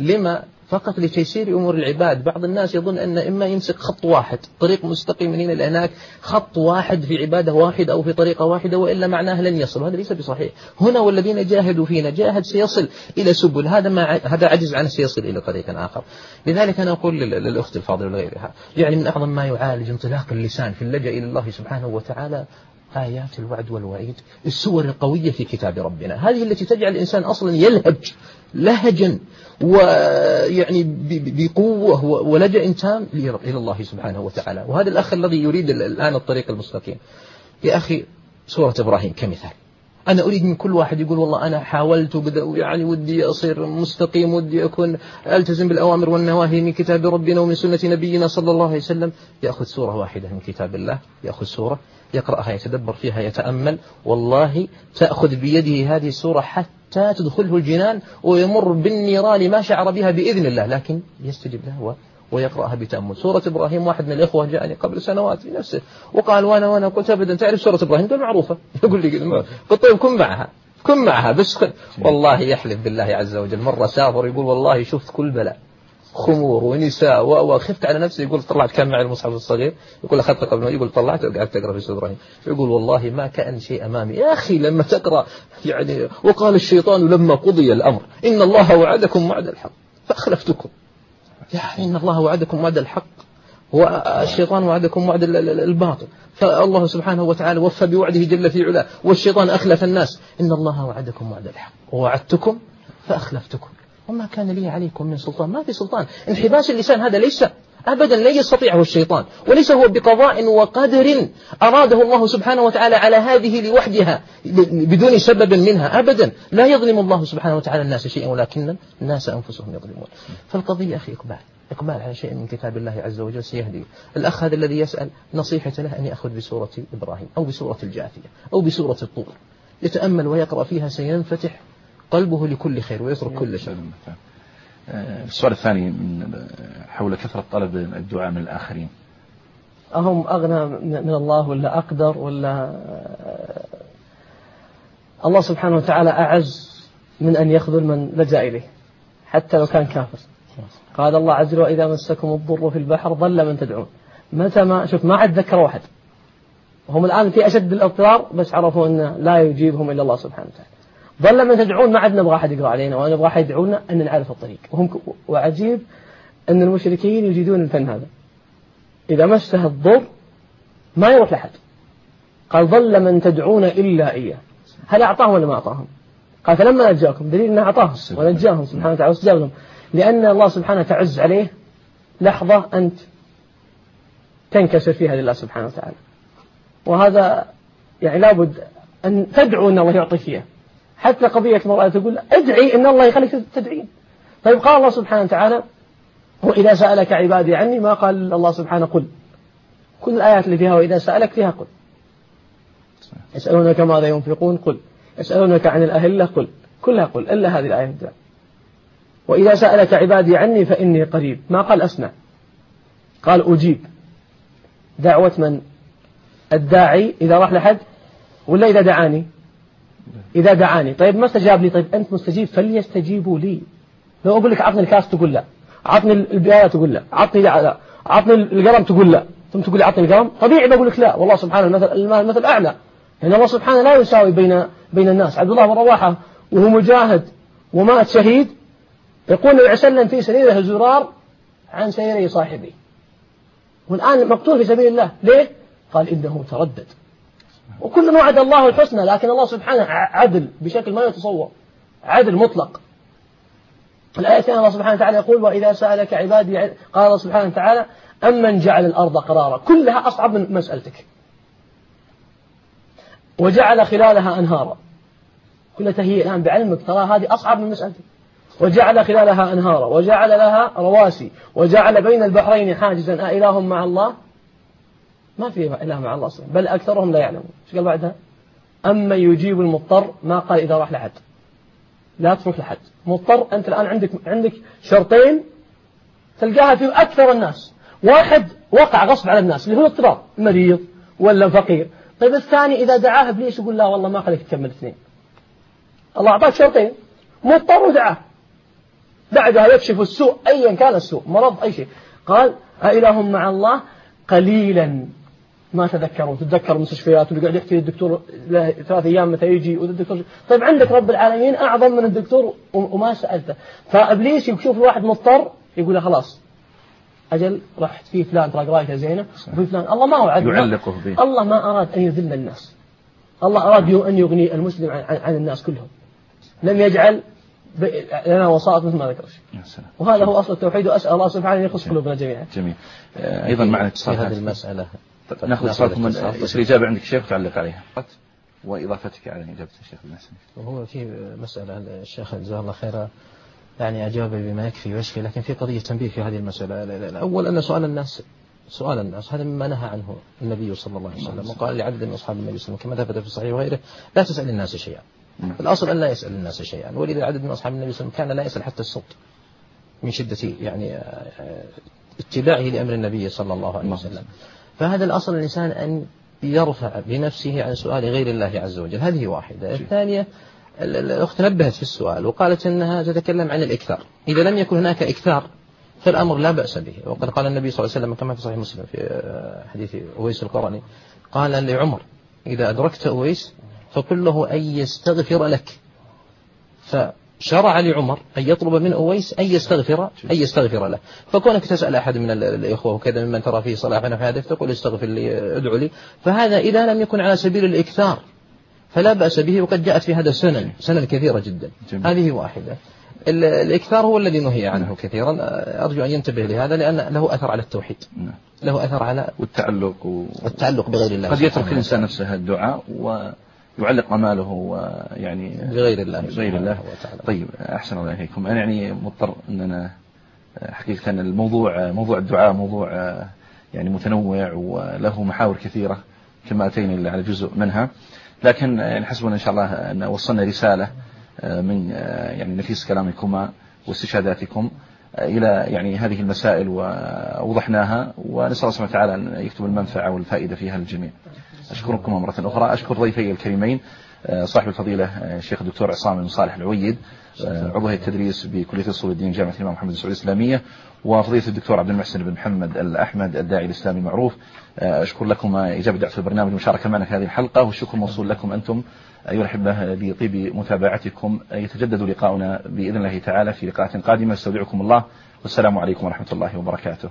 لما؟ فقط لتيسير أمور العباد. بعض الناس يظن أن إما يمسك خط واحد طريق مستقيم من هنا لهناك خط واحد في عبادة واحدة أو في طريقة واحدة وإلا معناه لن يصل. هذا ليس بصحيح. هنا والذين جاهدوا فينا جاهد سيصل إلى سبل. هذا ما هذا عجز عنه سيصل إلى طريق آخر. لذلك أنا أقول لل- للأخت الفاضلة وغيرها يعني من أعظم ما يعالج انطلاق اللسان في اللجأ إلى الله سبحانه وتعالى آيات الوعد والوعيد السور القوية في كتاب ربنا. هذه التي تجعل الإنسان أصلا يلهج لهجا ويعني بقوة ولجأ تام إلى الله سبحانه وتعالى. وهذا الأخ الذي يريد ال- الآن الطريق المستقيم. يا أخي سورة إبراهيم كمثال. أنا أريد من كل واحد يقول والله أنا حاولت يعني ودي أصير مستقيم ودي أكون ألتزم بالأوامر والنواهي من كتاب ربنا ومن سنة نبينا صلى الله عليه وسلم. يأخذ سورة واحدة من كتاب الله يأخذ سورة يقرأها يتدبر فيها يتأمل. والله تأخذ بيده هذه السورة حتى تدخله الجنان ويمر بالنيران ما شعر بها بإذن الله لكن يستجيب له. و- ويقرأها بتأمل. سورة إبراهيم واحد من الإخوة جاءني قبل سنوات بنفسه وقال وأنا وأنا قلت أبدا تعرف سورة إبراهيم؟ قال معروفة. [laughs] يقول لي قلت طيب كن معها كن معها بس والله يحلف بالله عز وجل. مرة سافر يقول والله شفت كل بلاء خمور ونساء وخفت على نفسي يقول طلعت كان معي المصحف الصغير. يقول اخذته قبل يقول طلعت وقعدت اقرا في سورة إبراهيم. يقول والله ما كأن شيء أمامي. يا أخي لما تقرأ يعني وقال الشيطان لما قضي الأمر إن الله وعدكم وعد الحق فأخلفتكم. يعني إن الله وعدكم وعد الحق. والشيطان وعدكم وعد ال- ال- الباطل. فالله سبحانه وتعالى وفى بوعده جل في علاه والشيطان أخلف الناس. إن الله وعدكم وعد الحق. ووعدتكم فأخلفتكم. وما كان لي عليكم من سلطان. ما في سلطان. انحباس اللسان هذا ليس أبدا لا يستطيعه الشيطان وليس هو بقضاء وقدر أراده الله سبحانه وتعالى على هذه لوحدها بدون سبب منها أبدا لا يظلم الله سبحانه وتعالى الناس شيئا ولكن الناس أنفسهم يظلمون. فالقضية أخي إقبال إقبال على شيء من كتاب الله عز وجل سيهدي. الأخ هذا الذي يسأل نصيحة له أن يأخذ بسورة إبراهيم أو بسورة الجاثية أو بسورة الطور يتأمل ويقرأ فيها سينفتح قلبه لكل خير ويترك كل شر. السؤال الثاني من حول كثرة طلب الدعاء من الآخرين. أهم أغنى من الله ولا أقدر ولا الله سبحانه وتعالى أعز من أن يخذل من لجأ إليه حتى لو كان كافر. قال الله عز وجل وإذا مسكم الضر في البحر ضل من تدعون. متى ما شوف ما عاد ذكر واحد. هم الآن في أشد الاضطرار بس عرفوا أن لا يجيبهم إلا الله سبحانه وتعالى. ضل من تدعون ما عاد نبغى أحد يقرأ علينا ولا نبغى أحد يدعونا أن نعرف الطريق. وهم. وعجيب أن المشركين يجيدون الفن هذا. إذا مسه الضر ما يروح لحد قال ضل من تدعون إلا إياه. هل أعطاهم ولا ما أعطاهم؟ قال فلما نجاكم دليل أنه أعطاهم ونجاهم سبحانه وتعالى واستجاب لهم. لأن الله سبحانه تعز عليه. لحظة أنت تنكسر فيها لله سبحانه وتعالى. وهذا يعني لابد أن تدعو أن الله يعطي فيها. حتى قضية المرأة تقول ادعي أن الله يخليك تدعين. طيب قال الله سبحانه وتعالى وإذا سألك عبادي عني ما قال الله سبحانه قل. كل الآيات اللي فيها وإذا سألك فيها قل. يسألونك ماذا ينفقون قل. يسألونك عن الأهلة قل. كلها قل. إلا هذه الآية وإذا سألك عبادي عني فإني قريب. ما قال أسمع. قال أجيب. دعوة من؟ الداعي إذا راح لحد ولا إذا دعاني؟ إذا دعاني. طيب ما استجاب لي؟ طيب أنت مستجيب؟ فليستجيبوا لي. لو أقول لك عطني الكاس تقول لا. عطني البياية تقول لا. عطني لا عطني القلم تقول لا. ثم تقول لي عطني القلم؟ طبيعي بقول لك لا. والله سبحانه المثل المثل أعلى. لأن الله سبحانه لا يساوي بين بين الناس. عبد الله بن رواحة وهو مجاهد ومات شهيد يقول النبي عليه وسلم في سريره زرار عن سيري صاحبه. والآن مقتول في سبيل الله. ليه؟ قال إنه تردد. وكل وعد الله الحسنى لكن الله سبحانه عدل بشكل ما يتصور. عدل مطلق. الآية الثانية الله سبحانه وتعالى يقول وإذا سألك عبادي قال الله سبحانه وتعالى أمن جعل الأرض قرارا. كلها أصعب من مسألتك. وجعل خلالها أنهارا. كلها هي الآن بعلمك ترى هذه أصعب من مسألتك. وجعل خلالها أنهارا. وجعل لها رواسي. وجعل بين البحرين حاجزا. أإله مع الله؟ ما في إله مع الله أصلا بل أكثرهم لا يعلمون. إيش قال بعدها؟ أما يجيب المضطر ما قال إذا راح لحد لا تروح لحد مضطر أنت الآن عندك عندك شرطين تلقاها في أكثر الناس. واحد وقع غصب على الناس اللي هو اضطرار مريض ولا فقير طيب الثاني إذا دعاه إبليس يقول لا والله ما خليك تكمل اثنين. الله أعطاك شرطين. مضطر ودعاه. بعدها يكشف السوء أيا كان السوء مرض أي شيء. قال أإله مع الله قليلا. ما تذكرون تتذكر المستشفيات واللي قاعد يحكي الدكتور ثلاث أيام متى يجي والدكتور طيب عندك رب العالمين أعظم من الدكتور وما سألته. فإبليس يشوف الواحد مضطر يقول له خلاص أجل رحت في فلان ترى قرايته زينة وفي فلان. الله ما وعد يعلقه به الله ما أراد أن يذل الناس. الله أراد أن يغني المسلم عن, عن الناس كلهم. لم يجعل لنا وسائط مثل ما ذكر وهذا هو أصل التوحيد وأسأل الله سبحانه أن يخص قلوبنا جميعا. جميل. أيضا معنا اتصال هذه المسألة ناخذ اتصالكم يصير اجابه عندك شيخ وتعلق عليها. وإضافتك على إجابة الشيخ المحسن. وهو في مسألة الشيخ جزاه الله خيرا. يعني اجاب بما يكفي ويشفي لكن في قضية تنبيه في هذه المسألة. الأول أن سؤال الناس سؤال الناس هذا مما نهى عنه النبي صلى الله عليه وسلم وقال لعدد من أصحاب النبي صلى الله عليه وسلم كما ثبت في الصحيح وغيره لا تسأل الناس شيئا. الأصل أن لا يسأل الناس شيئا. ولذا عدد من أصحاب النبي صلى الله عليه وسلم كان لا يسأل حتى الصوت من شدة يعني اتباعه لأمر النبي صلى الله عليه وسلم. فهذا الأصل الإنسان أن يرفع بنفسه عن سؤال غير الله عز وجل. هذه واحدة. الثانية الأخت نبهت في السؤال وقالت أنها تتكلم عن الإكثار. إذا لم يكن هناك إكثار فالأمر لا بأس به. وقد قال النبي صلى الله عليه وسلم كما في صحيح مسلم في حديث أويس القرني قال لعمر إذا أدركت أويس فقل له أن يستغفر لك. فشرع لعمر أن يطلب من أويس أن يستغفر أن يستغفر له. فكونك تسأل أحد من الإخوة وكذا ممن ترى فيه صلاحا في هذا تقول استغفر لي ادعو لي. فهذا إذا لم يكن على سبيل الإكثار فلا بأس به وقد جاءت في هذا سنن سنن كثيرة جدا. جميل. هذه واحدة. الإكثار هو الذي نهي عنه كثيرا. أرجو أن ينتبه لهذا لأن له أثر على التوحيد. نعم. له أثر على والتعلق و... والتعلق بغير الله قد يترك الإنسان نفسه الدعاء و يعلق اماله ويعني بغير الله بغير الله. طيب أحسن الله إليكم. أنا يعني مضطر أننا حقيقة الموضوع موضوع الدعاء موضوع يعني متنوع وله محاور كثيرة كما أتينا على جزء منها. لكن يعني حسبنا إن شاء الله أن وصلنا رسالة من يعني نفيس كلامكما واستشهاداتكم إلى يعني هذه المسائل ووضحناها ونسأل الله سبحانه وتعالى أن يكتب المنفعة والفائدة فيها للجميع. أشكركم مرة أخرى. أشكر ضيفي الكريمين آه، صاحب الفضيلة آه، الشيخ الدكتور عصام بن صالح العويد آه، عضو هيئة التدريس بكلية أصول الدين جامعة الإمام محمد السعودية الإسلامية وفضيلة الدكتور عبد المحسن بن محمد الأحمد الداعي الإسلامي المعروف أشكر لكم إجابة دعوة البرنامج والمشاركة معنا في هذه الحلقة والشكر موصول لكم أنتم أيها الأحبة لطيب متابعتكم يتجدد لقاؤنا بإذن الله تعالى في لقاءات قادمة. أستودعكم الله والسلام عليكم ورحمة الله وبركاته.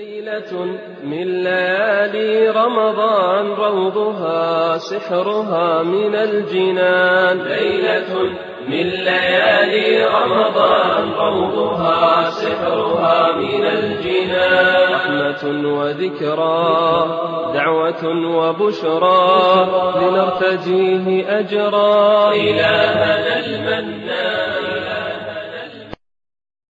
ليلة من ليالي رمضان روضها سحرها من الجنان. ليلة من ليالي رمضان روضها سحرها من الجنان. رحمة وذكرى دعوة وبشرى لنرتجيه أجرا. إلهنا المنان.